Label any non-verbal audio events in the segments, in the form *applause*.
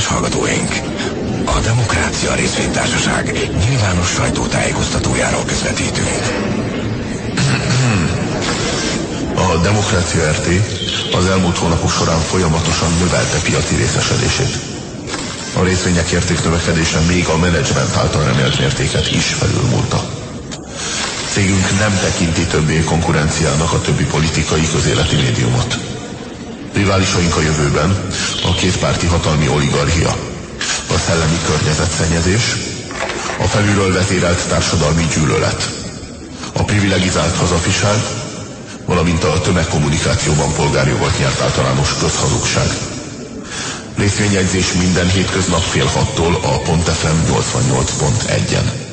Kedves hallgatóink! A Demokrácia Részvénytársaság nyilvános sajtótájékoztatójáról közvetítünk. A Demokrácia RT az elmúlt hónapok során folyamatosan növelte piaci részesedését. A részvények értéknövekedése még a menedzsment által remélt mértéket is felülmúlta. Cégünk nem tekinti többé konkurenciának a többi politikai közéleti médiumot. Riválisaink a jövőben a kétpárti hatalmi oligarchia, a szellemi környezetszennyezés, a felülről vezérelt társadalmi gyűlölet, a privilegizált hazafiság, valamint a tömegkommunikációban polgárjogot nyert általános közhazugság. Részvényegyzés minden hétköznap fél hattól a .fm 88.1-en.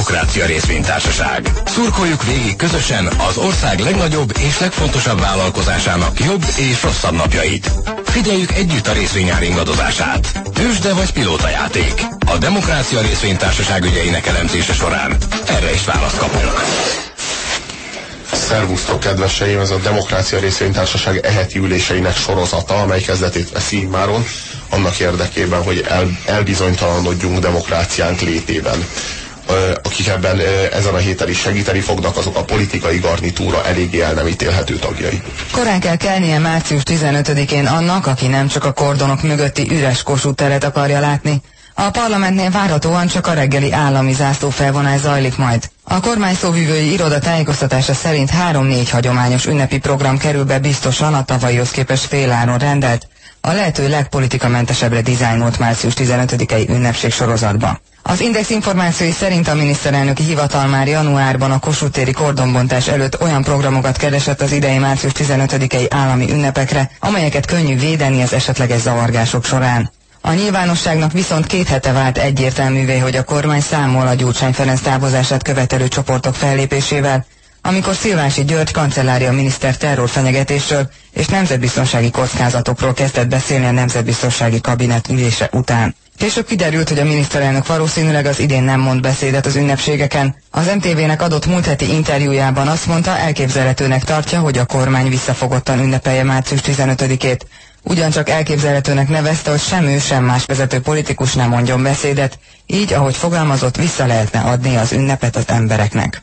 Demokrácia Részvénytársaság. Szurkoljuk végig közösen az ország legnagyobb és legfontosabb vállalkozásának jobb és rosszabb napjait. Figyeljük együtt a részvényár ingadozását. Tősde vagy pilótajáték. A Demokrácia Részvénytársaság ügyeinek elemzése során erre is választ kapunk. Szervusztok, kedveseim! Ez a Demokrácia Részvénytársaság eheti üléseinek sorozata, amely kezdetét veszi máron, annak érdekében, hogy el, elbizonytalanodjunk demokráciánk létében akik ebben ezen a héten is segíteni fognak, azok a politikai garnitúra eléggé el nem ítélhető tagjai. Korán kell kelnie március 15-én annak, aki nem csak a kordonok mögötti üres Kossuth teret akarja látni. A parlamentnél várhatóan csak a reggeli állami zászlófelvonás zajlik majd. A kormány szóvivői iroda tájékoztatása szerint 3-4 hagyományos ünnepi program kerül be biztosan a tavalyhoz képest féláron rendelt, a lehető legpolitikamentesebbre dizájnolt március 15-i ünnepség sorozatba. Az Index információi szerint a miniszterelnöki hivatal már januárban a Kossuth kordonbontás előtt olyan programokat keresett az idei március 15-i állami ünnepekre, amelyeket könnyű védeni az esetleges zavargások során. A nyilvánosságnak viszont két hete vált egyértelművé, hogy a kormány számol a Gyurcsány Ferenc távozását követelő csoportok fellépésével, amikor Szilvási György kancellária miniszter terrorfenyegetésről és nemzetbiztonsági kockázatokról kezdett beszélni a nemzetbiztonsági kabinet ülése után. Később kiderült, hogy a miniszterelnök valószínűleg az idén nem mond beszédet az ünnepségeken. Az MTV-nek adott múlt heti interjújában azt mondta, elképzelhetőnek tartja, hogy a kormány visszafogottan ünnepelje március 15-ét. Ugyancsak elképzelhetőnek nevezte, hogy sem ő, sem más vezető politikus nem mondjon beszédet, így, ahogy fogalmazott, vissza lehetne adni az ünnepet az embereknek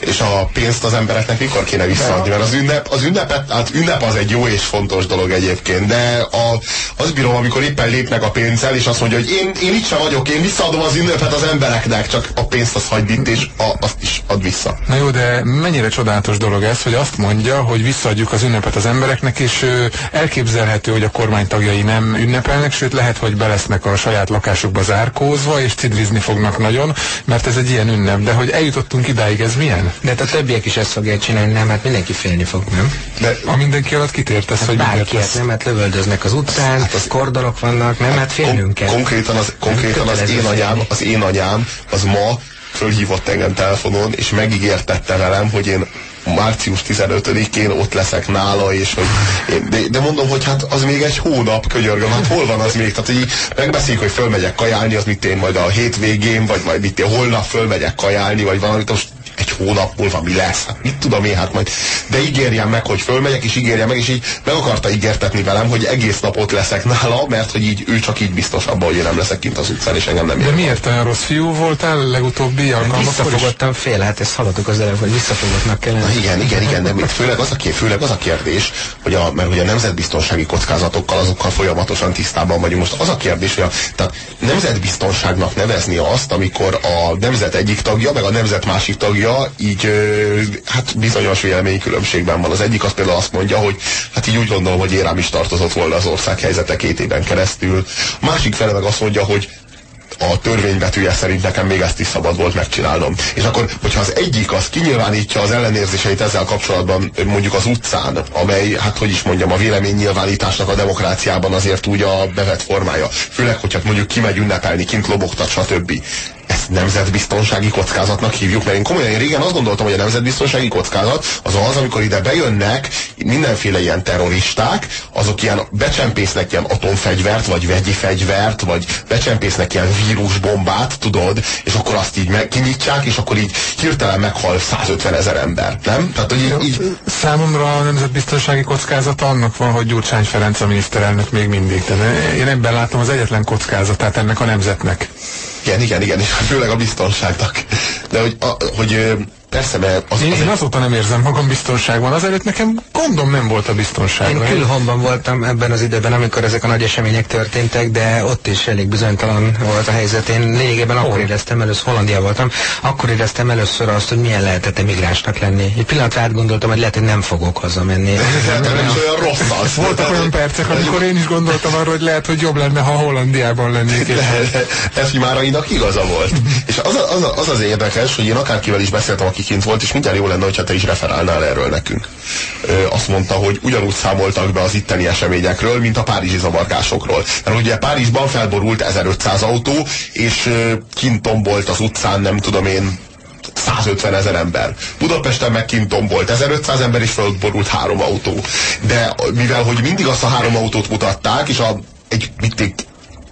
és a pénzt az embereknek mikor kéne visszaadni, mert az ünnep, az ünnepet, hát ünnep az egy jó és fontos dolog egyébként, de a, az bírom, amikor éppen lépnek a pénzzel, és azt mondja, hogy én, én itt sem vagyok, én visszaadom az ünnepet az embereknek, csak a pénzt az hagyd itt, és a, azt is ad vissza. Na jó, de mennyire csodálatos dolog ez, hogy azt mondja, hogy visszaadjuk az ünnepet az embereknek, és elképzelhető, hogy a kormány tagjai nem ünnepelnek, sőt lehet, hogy belesznek a saját lakásukba zárkózva, és cidrizni fognak nagyon, mert ez egy ilyen ünnep, de hogy eljutottunk idáig, ez milyen? De hát a többiek is ezt fogják csinálni, nem? Hát mindenki félni fog, nem? De a mindenki alatt kitértesz, hát hogy bárki ezt nem? Hát lövöldöznek az utcán, hát az kordonok vannak, nem? Hát félnünk kell. Konkrétan az, konkrétan az én anyám, az én anyám, az ma fölhívott engem telefonon, és megígértette velem, hogy én március 15-én ott leszek nála, és hogy én, de, de, mondom, hogy hát az még egy hónap, könyörgöm, hát hol van az még? Tehát, hogy megbeszéljük, hogy fölmegyek kajálni, az mit én majd a hétvégén, vagy majd mit én holnap fölmegyek kajálni, vagy valamit, most egy hónap múlva mi lesz, hát mit tudom én, hát majd, de ígérjem meg, hogy fölmegyek, és ígérjem meg, és így meg akarta ígértetni velem, hogy egész napot leszek nála, mert hogy így ő csak így biztos abban, hogy én nem leszek kint az utcán, és engem nem De miért olyan rossz fiú voltál legutóbbi alkalmakkor? Visszafogottam fél, hát ezt hallottuk az előbb, hogy visszafogottnak kellene. Na igen, igen, igen, de főleg az a, főleg az a kérdés, hogy a, mert hogy a nemzetbiztonsági kockázatokkal azokkal folyamatosan tisztában vagyunk. Most az a kérdés, hogy a tehát nemzetbiztonságnak nevezni azt, amikor a nemzet egyik tagja, meg a nemzet másik tagja média így hát bizonyos különbségben van. Az egyik az például azt mondja, hogy hát így úgy gondolom, hogy Érám is tartozott volna az ország helyzete két éven keresztül. A másik fele meg azt mondja, hogy a törvénybetűje szerint nekem még ezt is szabad volt megcsinálnom. És akkor, hogyha az egyik az kinyilvánítja az ellenérzéseit ezzel kapcsolatban mondjuk az utcán, amely, hát hogy is mondjam, a véleménynyilvánításnak a demokráciában azért úgy a bevett formája. Főleg, hogyha mondjuk kimegy ünnepelni, kint lobogtat, stb ezt nemzetbiztonsági kockázatnak hívjuk, mert én komolyan én régen azt gondoltam, hogy a nemzetbiztonsági kockázat az az, amikor ide bejönnek mindenféle ilyen terroristák, azok ilyen becsempésznek ilyen atomfegyvert, vagy vegyi fegyvert, vagy becsempésznek ilyen vírusbombát, tudod, és akkor azt így meg, kinyitják, és akkor így hirtelen meghal 150 ezer ember, nem? Tehát, hogy így, így Számomra a nemzetbiztonsági kockázata annak van, hogy Gyurcsány Ferenc a miniszterelnök még mindig. Tehát én ebben látom az egyetlen kockázatát ennek a nemzetnek. Igen, igen, igen, és főleg a biztonságnak. De hogy, a, hogy persze, mert az, Én, az, én azóta nem érzem magam biztonságban. Azelőtt nekem gondom nem volt a biztonságra. Én külhomban voltam ebben az időben, amikor ezek a nagy események történtek, de ott is elég bizonytalan volt a helyzet. Én lényegében akkor éreztem először, Hollandia voltam, akkor éreztem először azt, hogy milyen lehetett emigránsnak lenni. Egy pillanatra átgondoltam, hogy lehet, hogy nem fogok hazamenni. nem is olyan rossz az. Voltak olyan percek, amikor én is gondoltam arra, hogy lehet, hogy jobb lenne, ha Hollandiában lennék. És Efimárainak igaza volt. És az, a- az, a- az az érdekes, hogy én akárkivel is beszéltem, aki kint volt, és mindjárt jó lenne, hogyha te is referálnál erről nekünk. Ö, azt mondta, hogy ugyanúgy számoltak be az itteni eseményekről, mint a párizsi zavargásokról. Mert ugye Párizsban felborult 1500 autó, és kint tombolt az utcán, nem tudom én, 150 ezer ember. Budapesten meg kint tombolt 1500 ember, és fölborult három autó. De mivel, hogy mindig azt a három autót mutatták, és a, egy, egy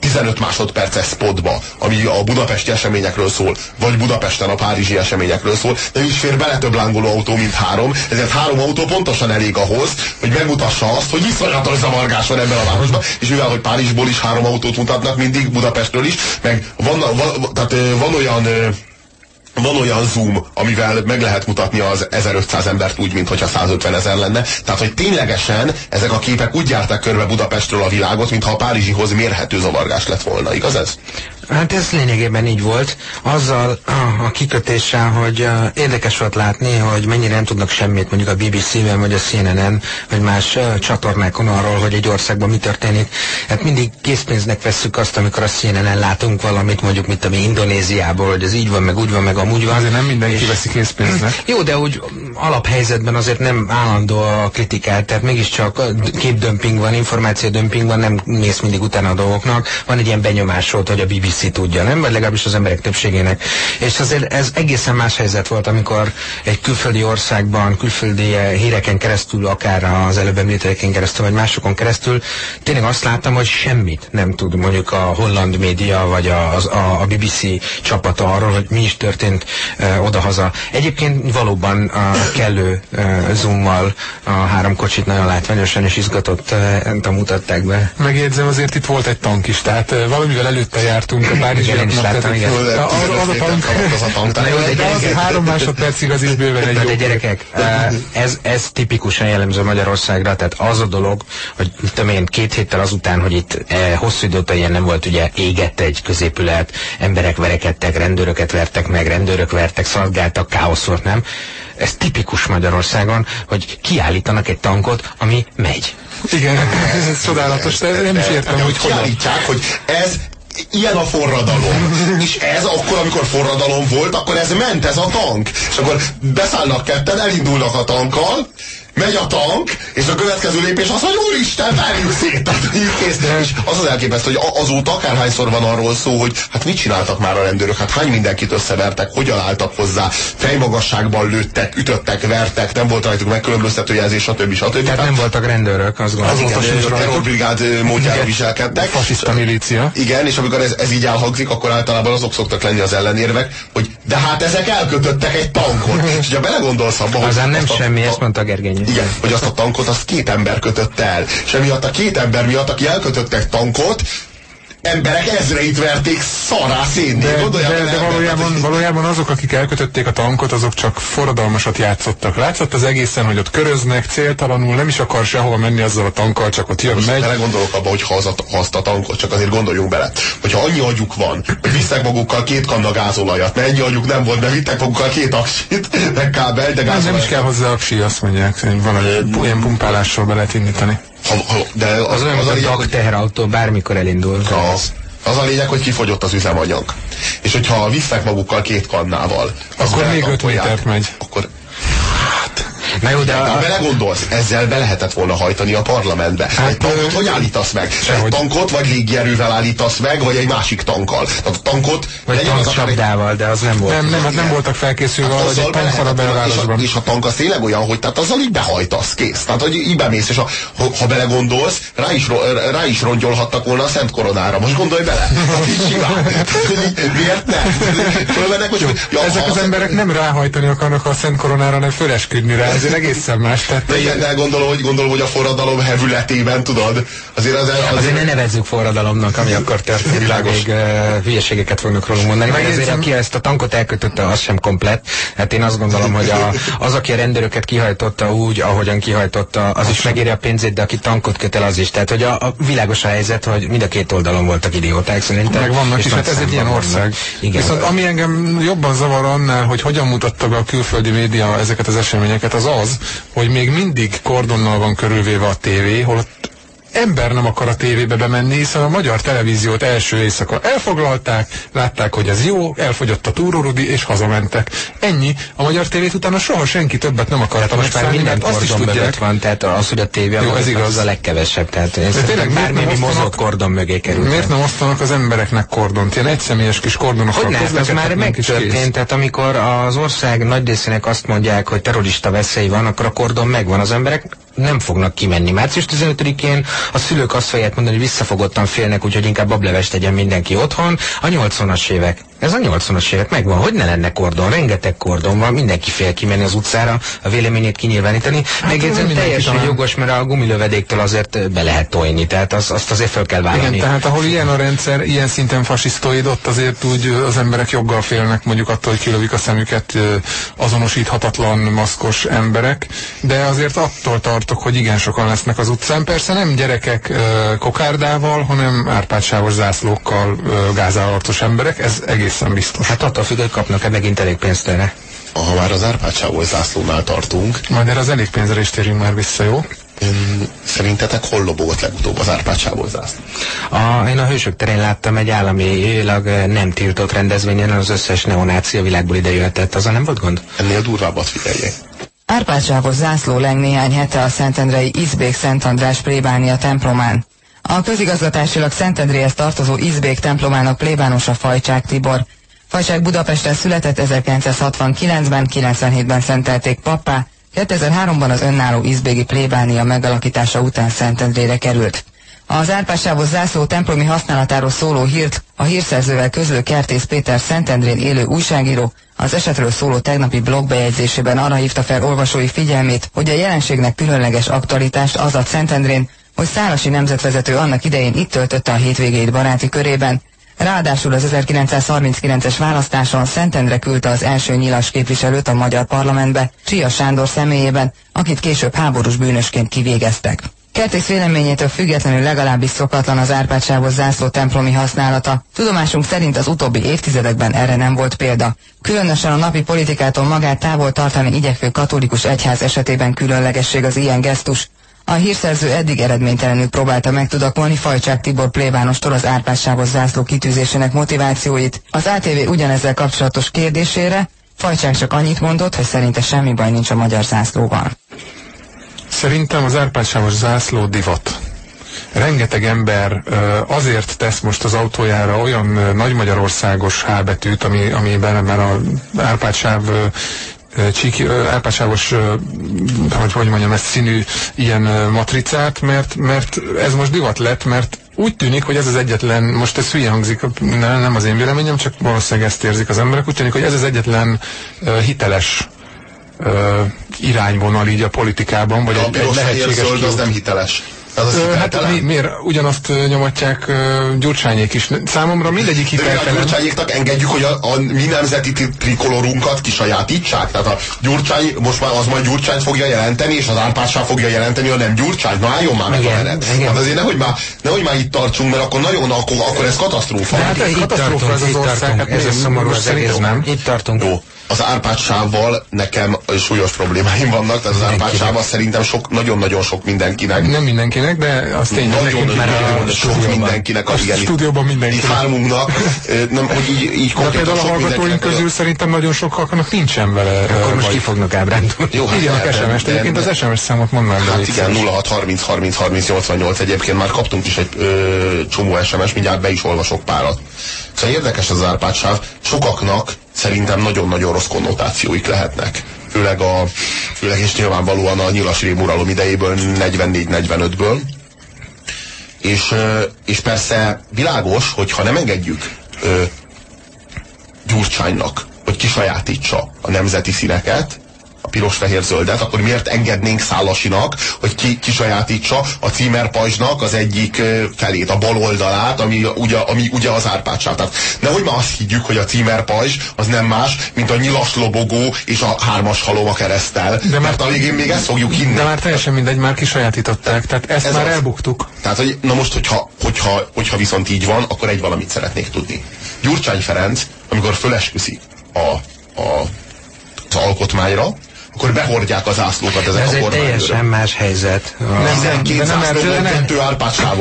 15 másodperces spotba, ami a budapesti eseményekről szól, vagy Budapesten a párizsi eseményekről szól, de is fér bele több lángoló autó, mint három, ezért három autó pontosan elég ahhoz, hogy megmutassa azt, hogy iszonyatos zavargás van ebben a városban, és mivel, hogy Párizsból is három autót mutatnak mindig, Budapestről is, meg van, van, tehát van olyan van olyan zoom, amivel meg lehet mutatni az 1500 embert úgy, mintha 150 ezer lenne. Tehát, hogy ténylegesen ezek a képek úgy járták körbe Budapestről a világot, mintha a Párizsihoz mérhető zavargás lett volna. Igaz ez? Hát ez lényegében így volt, azzal a, a kikötéssel, hogy uh, érdekes volt látni, hogy mennyire nem tudnak semmit mondjuk a BBC-ben, vagy a CNN, vagy más uh, csatornákon arról, hogy egy országban mi történik. Hát mindig készpénznek vesszük azt, amikor a CNN-en látunk valamit, mondjuk mint ami Indonéziából, hogy ez így van, meg úgy van, meg amúgy van. azért nem mindenki És- veszi készpénznek. *clears throat* Jó, de úgy alaphelyzetben azért nem állandó a kritikát, tehát mégiscsak képdömping van, információdömping van, nem mész mindig utána a dolgoknak. Van egy ilyen benyomásod, hogy a BBC tudja, nem? Vagy legalábbis az emberek többségének. És azért ez egészen más helyzet volt, amikor egy külföldi országban, külföldi eh, híreken keresztül, akár az előbb említetteken keresztül, vagy másokon keresztül, tényleg azt láttam, hogy semmit nem tud mondjuk a holland média, vagy a, a, a BBC csapata arról, hogy mi is történt uh, odahaza. Egyébként valóban a kellő uh, zoommal a három kocsit nagyon látványosan és izgatott uh, mutatták be. Megjegyzem, azért itt volt egy tank is, tehát eh, valamivel előtte jártunk a Igen, én párizsiaknak. is láttam, igen. Az, a tank, az három másodpercig az is bőven egy jó. de gyerekek, eh, ez, ez tipikusan jellemző Magyarországra, tehát az a dolog, hogy tudom én, két héttel azután, hogy itt eh, hosszú időt ilyen nem volt, ugye égett egy középület, emberek verekedtek, rendőröket vertek meg, rendőrök vertek, szaladgáltak, káosz volt, nem? Ez tipikus Magyarországon, hogy kiállítanak egy tankot, ami megy. Igen, ez, ez csodálatos, de nem is értem, hogy. Kiállítják, hogy ez ilyen a forradalom. És ez akkor, amikor forradalom volt, akkor ez ment, ez a tank. És akkor beszállnak ketten, elindulnak a tankkal, megy a tank, és a következő lépés az, hogy úristen, verjük szét, tehát kész. És az az elképesztő, hogy azóta akárhányszor van arról szó, hogy hát mit csináltak már a rendőrök, hát hány mindenkit összevertek, hogyan álltak hozzá, fejmagasságban lőttek, ütöttek, vertek, nem volt rajtuk megkülönböztető jelzés, stb. stb. Tehát nem voltak rendőrök, azt Az gondolom. volt a Igen, a terrorbrigád módjára viselkedtek. Fasiszta milícia. Igen, és amikor ez, ez így elhangzik, akkor általában azok szoktak lenni az ellenérvek, hogy de hát ezek elkötöttek egy tankot. *laughs* és ha belegondolsz abba, hogy... Azán nem semmi, a- ezt mondta Gergényi. Igen, hogy azt a tankot azt két ember kötött el. És emiatt a két ember miatt, aki elkötött egy tankot, emberek ezreit verték szará szénné. De, de, de embert, valójában, valójában azok, akik elkötötték a tankot, azok csak forradalmasat játszottak. Látszott az egészen, hogy ott köröznek, céltalanul, nem is akar sehova menni azzal a tankkal, csak ott jön, megy. belegondolok abba, hogy ha, az a, ha azt a tankot, csak azért gondoljunk bele, hogyha annyi agyuk van, hogy visznek magukkal két kanna gázolajat, mert ennyi agyuk nem volt, de vittek magukkal két aksit, meg kábel, de Nem, nem is gázolajat. kell hozzá aksi, azt mondják, hogy valami ilyen pumpálással be lehet indítani. Ha, ha, de az, Az olyan, az, a a lényeg, hogy, teherautó, bármikor elindul. az, az a lényeg, hogy kifogyott az üzemanyag. És hogyha visznek magukkal két kannával, Akkor még öt métert megy. Akkor Na jó, de de ha belegondolsz, ezzel be lehetett volna hajtani a parlamentbe. Hát, egy tankot hogy állítasz meg? Egy tankot vagy légierővel állítasz meg, vagy egy másik tankkal. Tehát a tankot Vagy az tankcsapdával, de az nem volt. Nem, nem, hát nem voltak felkészülve arra, hogy egy tankfal a belvárosban. és a tank az tényleg olyan, hogy tehát azzal így behajtasz, kész. Tehát, hogy így bemész, és a, ha, belegondolsz, rá is, rá is rongyolhattak volna a Szent Koronára. Most gondolj bele. Hát így simán. Miért ne? Fölmennek, hogy ja, Ezek ha az emberek nem ráhajtani akarnak a Szent Koronára, hanem fölesküdni rá, ezért egészen más. Tehát De ilyen, de gondolom, hogy, gondolom, hogy a forradalom hevületében, tudod? Azért az, az, Azért ne nevezzük forradalomnak, ami akkor történt. Világos. Még uh, hülyeségeket fognak rólunk mondani. Meg azért, aki ezt a tankot elkötötte, az sem komplett. Hát én azt gondolom, hogy a, az, aki a rendőröket kihajtotta úgy, ahogyan kihajtotta, az is megéri a pénzét, de aki tankot köt el, az is. Tehát, hogy a, a világos a helyzet, hogy mind a két oldalon voltak idióták szerintem. meg vannak is, hát ez egy ilyen ország. Igen. Viszont ami engem jobban zavar annál, hogy hogyan mutatta be a külföldi média ezeket az eseményeket, az az, hogy még mindig kordonnal van körülvéve a tévé, holott ember nem akar a tévébe bemenni, hiszen a magyar televíziót első éjszaka elfoglalták, látták, hogy ez jó, elfogyott a túrórudi, és hazamentek. Ennyi. A magyar tévét utána soha senki többet nem akarta Hát most már megszállni, minden mert azt is tudják, van, tehát az, hogy a tévé Jó, ez igaz. az a legkevesebb. Tehát én tényleg bármi mozog kordon mögé kerül. Miért nem osztanak az embereknek kordont? Ilyen egyszemélyes kis kordonokkal Hogy az már megtörtént, tehát amikor az ország nagy részének azt mondják, hogy terrorista veszély van, akkor a kordon megvan. Az emberek nem fognak kimenni. Március 15-én a szülők azt fogják mondani, hogy visszafogottan félnek, úgyhogy inkább bablevest tegyen mindenki otthon. A 80-as évek. Ez a 80-as évek megvan. Hogy ne lenne kordon? Rengeteg kordon van, mindenki fél kimenni az utcára, a véleményét kinyilvánítani. Hát, Megjegyzem, teljesen talán. jogos, mert a gumilövedéktől azért be lehet tojni, tehát az, azt azért fel kell vállalni. Igen, tehát ahol ilyen a rendszer, ilyen szinten fasisztoid, ott azért úgy az emberek joggal félnek mondjuk attól, hogy kilövik a szemüket azonosíthatatlan maszkos emberek, de azért attól tartok, hogy igen sokan lesznek az utcán. Persze nem gyerekek kokárdával, hanem árpádsávos zászlókkal ö, gázállatos emberek, ez egészen biztos. Hát attól függ, hogy kapnak-e megint elég pénzt erre. Ha már az Árpád zászlónál tartunk, Majd erre az elég pénzre is térjünk már vissza, jó? ön, szerintetek hol lobogott legutóbb az Árpád zászló? A, én a Hősök terén láttam egy államilag eh, nem tiltott rendezvényen, az összes neonácia világból ide jöhetett. Azon nem volt gond? Ennél durvábbat figyeljék. Árpádsávos zászló leng néhány hete a Szentendrei Izbék Szent András plébánia templomán. A közigazgatásilag Szentendréhez tartozó Izbék templomának plébánosa Fajcsák Tibor. Fajcsák Budapesten született 1969-ben, 97-ben szentelték pappá, 2003-ban az önálló Izbégi plébánia megalakítása után Szentendrére került. Az Árpádsávos zászló templomi használatáról szóló hírt a hírszerzővel közlő Kertész Péter Szentendrén élő újságíró az esetről szóló tegnapi blogbejegyzésében arra hívta fel olvasói figyelmét, hogy a jelenségnek különleges aktualitást az ad Szentendrén, hogy Szálasi nemzetvezető annak idején itt töltötte a hétvégét baráti körében. Ráadásul az 1939-es választáson Szentendre küldte az első nyilas képviselőt a magyar parlamentbe, Csia Sándor személyében, akit később háborús bűnösként kivégeztek. Kertész véleményétől függetlenül legalábbis szokatlan az Árpádsávos zászló templomi használata. Tudomásunk szerint az utóbbi évtizedekben erre nem volt példa. Különösen a napi politikától magát távol tartani igyekvő katolikus egyház esetében különlegesség az ilyen gesztus. A hírszerző eddig eredménytelenül próbálta megtudakolni Fajcsák Tibor plébánostól az Árpádsávos zászló kitűzésének motivációit. Az ATV ugyanezzel kapcsolatos kérdésére Fajcsák csak annyit mondott, hogy szerinte semmi baj nincs a magyar zászlóval. Szerintem az árpádsávos zászló divat. Rengeteg ember azért tesz most az autójára olyan ö, nagy magyarországos H betűt, ami, amiben már a árpádsáv ö, ö, csík, ö, árpádsávos, ö, hogy, hogy mondjam, ezt színű ilyen matricát, mert, mert ez most divat lett, mert úgy tűnik, hogy ez az egyetlen, most ez hülye hangzik, ne- nem az én véleményem, csak valószínűleg ezt érzik az emberek, úgy tűnik, hogy ez az egyetlen hiteles irányvonal így a politikában, vagy A egy, egy lehetséges zöld az nem hiteles. Az az Hát hiteltelen. mi, miért ugyanazt nyomatják ö, Gyurcsányék is? Számomra mindegyik De a gyurcsányéknak engedjük, hogy a, a mi nemzeti tri- trikolorunkat kisajátítsák? Tehát a gyurcsány, most már az majd gyurcsányt fogja jelenteni, és az árpással fogja jelenteni, a nem gyurcsányt. Na álljon már meg Igen, a menet. igen. Hát azért nehogy már, nehogy már itt tartsunk, mert akkor nagyon, akkor, akkor ez katasztrófa. Hát ez itt katasztrófa tartunk, ez az itt ország, tartunk. hát ez szomorú az egész, nem. Itt tartunk. Jó. Az árpádsávval nekem súlyos problémáim vannak, tehát az árpádsával szerintem sok, nagyon-nagyon sok mindenkinek. Nem mindenkinek, de az tényleg Nagyon már a sok mindenkinek, a igen, itt- stúdióban Itt mindenkinek. hármunknak, ö, nem, hogy így, így De például a hallgatóink közül szerintem nagyon sokaknak nincsen vele. Akkor most ki fognak ábrándulni. Jó, hát Írjanak SMS-t, de- egyébként az SMS számot mondd meg. Hát igen, szíves. 06 30 30 30 88, egyébként már kaptunk is egy ö, csomó SMS, mindjárt be is olvasok párat. Szóval érdekes az árpádsáv, sokaknak szerintem nagyon-nagyon rossz konnotációik lehetnek. Főleg, a, főleg és nyilvánvalóan a nyilas rémuralom idejéből 44-45-ből. És, és persze világos, hogy ha nem engedjük ö, Gyurcsánynak, hogy kisajátítsa a nemzeti színeket, a piros-fehér-zöldet, akkor miért engednénk Szálasinak, hogy ki, kisajátítsa a címerpajzsnak az egyik felét, a bal oldalát, ami ugye, ami ugye az árpádsáv. Tehát nehogy már azt higgyük, hogy a címerpajzs az nem más, mint a nyilas lobogó és a hármas halom a keresztel. De már- mert a végén még ezt fogjuk hinni. De már teljesen mindegy, már kisajátították, tehát ezt Ez már az. elbuktuk. Tehát, hogy na most, hogyha, hogyha, hogyha viszont így van, akkor egy valamit szeretnék tudni. Gyurcsány Ferenc, amikor fölesküszik a, a, az alkotmányra, akkor behordják az ászlókat ezek Ez a egy kormányőrök. teljesen más helyzet. Nem, 12 de nem erről- nem.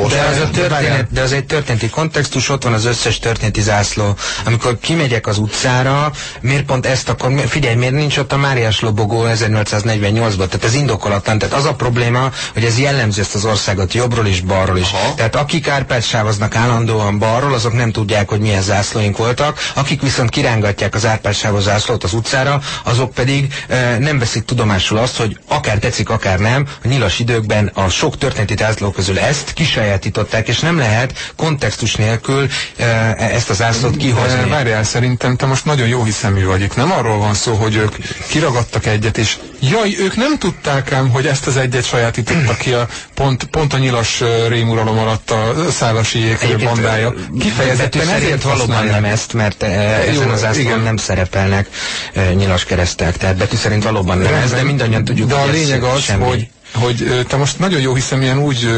De az, a történet, de az egy történeti kontextus, ott van az összes történeti zászló. Amikor kimegyek az utcára, miért pont ezt akkor, figyelj, miért nincs ott a Máriás lobogó 1848-ban? Tehát ez indokolatlan. Tehát az a probléma, hogy ez jellemző ezt az országot jobbról és balról is. Aha. Tehát akik árpádsávoznak állandóan balról, azok nem tudják, hogy milyen zászlóink voltak. Akik viszont kirángatják az árpádsávos zászlót az utcára, azok pedig e, nem veszik tudomásul azt, hogy akár tetszik, akár nem, a nyilas időkben a sok történeti zászló közül ezt kisajátították, és nem lehet kontextus nélkül e, ezt a zászlót kihozni. várjál, szerintem te most nagyon jó hiszemű vagy. Itt nem arról van szó, hogy ők kiragadtak egyet, és jaj, ők nem tudták ám, hogy ezt az egyet sajátítottak ki a pont, pont a nyilas rémuralom alatt a szálasiék Egyébként, bandája. Kifejezetten ezért valóban nem ezt, mert e, ezen az zászlón nem szerepelnek e, nyilas keresztek, tehát betű szerint valóban nem ez, de mindannyian tudjuk, De a lényeg az, semmi. hogy hogy te most nagyon jó hiszem ilyen úgy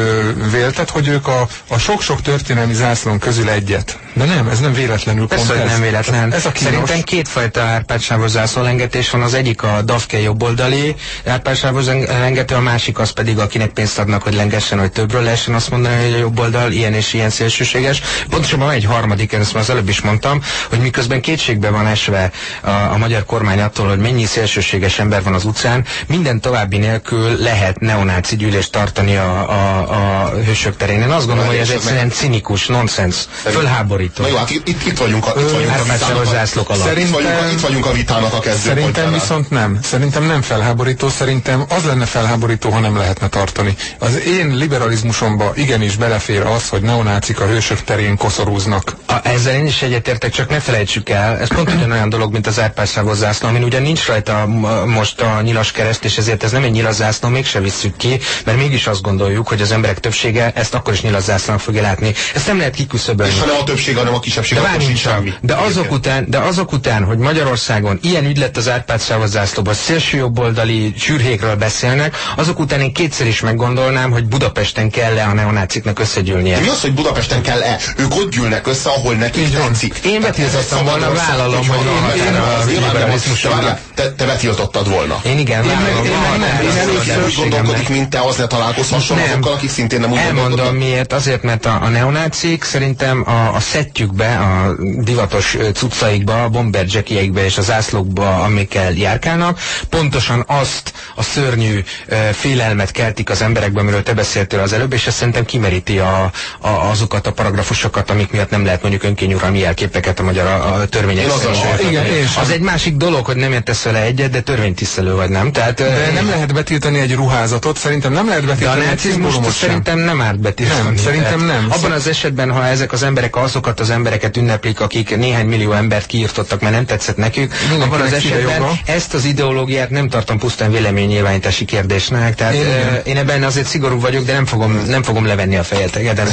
vélted, hogy ők a, a sok-sok történelmi zászlón közül egyet. De nem, ez nem véletlenül Persze, pont ez. nem véletlen. Ez a kínos. Szerintem kétfajta árpádsávos zászlólengetés van. Az egyik a DAFKE jobboldali árpádsávos lengető, a másik az pedig, akinek pénzt adnak, hogy lengessen, hogy többről lehessen azt mondani, hogy a jobboldal ilyen és ilyen szélsőséges. Pontosabban van egy harmadik, ezt már az előbb is mondtam, hogy miközben kétségbe van esve a, a magyar kormány attól, hogy mennyi szélsőséges ember van az utcán, minden további nélkül lehet neonáci gyűlést tartani a, a, a hősök terén. Én azt gondolom, hogy ez egyszerűen cinikus, nonsens, fölháborító. Na jó, hát itt, itt, vagyunk a, itt vagyunk a árpádsávos vitának a, zászlók alatt. itt vagyunk, a, itt vagyunk a vitának a Szerintem kezdőpontjánál. viszont nem. Szerintem nem felháborító. Szerintem az lenne felháborító, ha nem lehetne tartani. Az én liberalizmusomba igenis belefér az, hogy neonácik a hősök terén koszorúznak. A, ezzel én is egyetértek, csak ne felejtsük el, ez pont *clears throat* ugyanolyan dolog, mint az árpádsávos zászló, amin ugyan nincs rajta most a nyilas kereszt, és ezért ez nem egy nyilas zászló, mégse visszük ki, mert mégis azt gondoljuk, hogy az emberek többsége ezt akkor is nyilas zászlónak fogja látni. Ezt nem lehet kiküszöbölni. És ha nem a többség, hanem a kisebbség, De akkor sincs semmi. de azok, után, de azok után, hogy Magyarországon ilyen ügy lett az Árpád zászlóban, szélsőjobboldali sűrhékről beszélnek, azok után én kétszer is meggondolnám, hogy Budapesten kell-e a neonáciknak összegyűlnie. De mi az, hogy Budapesten kell-e? Ők ott gyűlnek össze, ahol nekik tetszik. Én betiltottam volna, vállalom, hogy én- Én- én én- a nyilván nem az- liberalizmusra- Várjál, Te, te betiltottad volna. Én igen, Én meg- én meg nem. Én először úgy gondolkodik, mint te, az ne találkozhasson Nem. azokkal, akik szintén nem úgy Elmondom miért. Azért, mert a, a neonácik szerintem a, a szettjükbe, a divatos cuccaikba, a bomberjackjeikbe és az ászlókba, amikkel járkálnak, pontosan azt a szörnyű félelmet keltik az emberekben, amiről te beszéltél az előbb, és ez szerintem kimeríti a, a, azokat a paragrafusokat, amik miatt nem lehet mondjuk önkényuralmi jelképeket a magyar a, a törvények Én sem- igen. Az egy másik dolog, hogy nem értesz vele egyet, de törvénytisztelő vagy nem. Tehát, De nem lehet betiltani egy ruházatot, szerintem nem lehet de a betiltani nácizmust szerintem nem árt betiltani. Nem, szerintem nem. Abban az esetben, ha ezek az emberek azokat az embereket ünneplik, akik néhány millió embert kiirtottak, mert nem tetszett nekük, Mindenkinek abban az esetben ezt az ideológiát nem tartom pusztán véleménynyilvánítási kérdésnek. Tehát Én igen. én ebben azért szigorú vagyok, de nem fogom, nem fogom levenni a fejet. De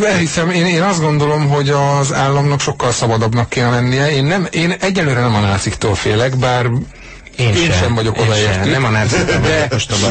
Ö, Elhiszem, én, én azt gondolom, hogy az államnak sokkal szabadabbnak kéne lennie. Én, nem, én egyelőre nem a náciktól félek, bár Én, Én sem vagyok én odaértő. sem. Nem a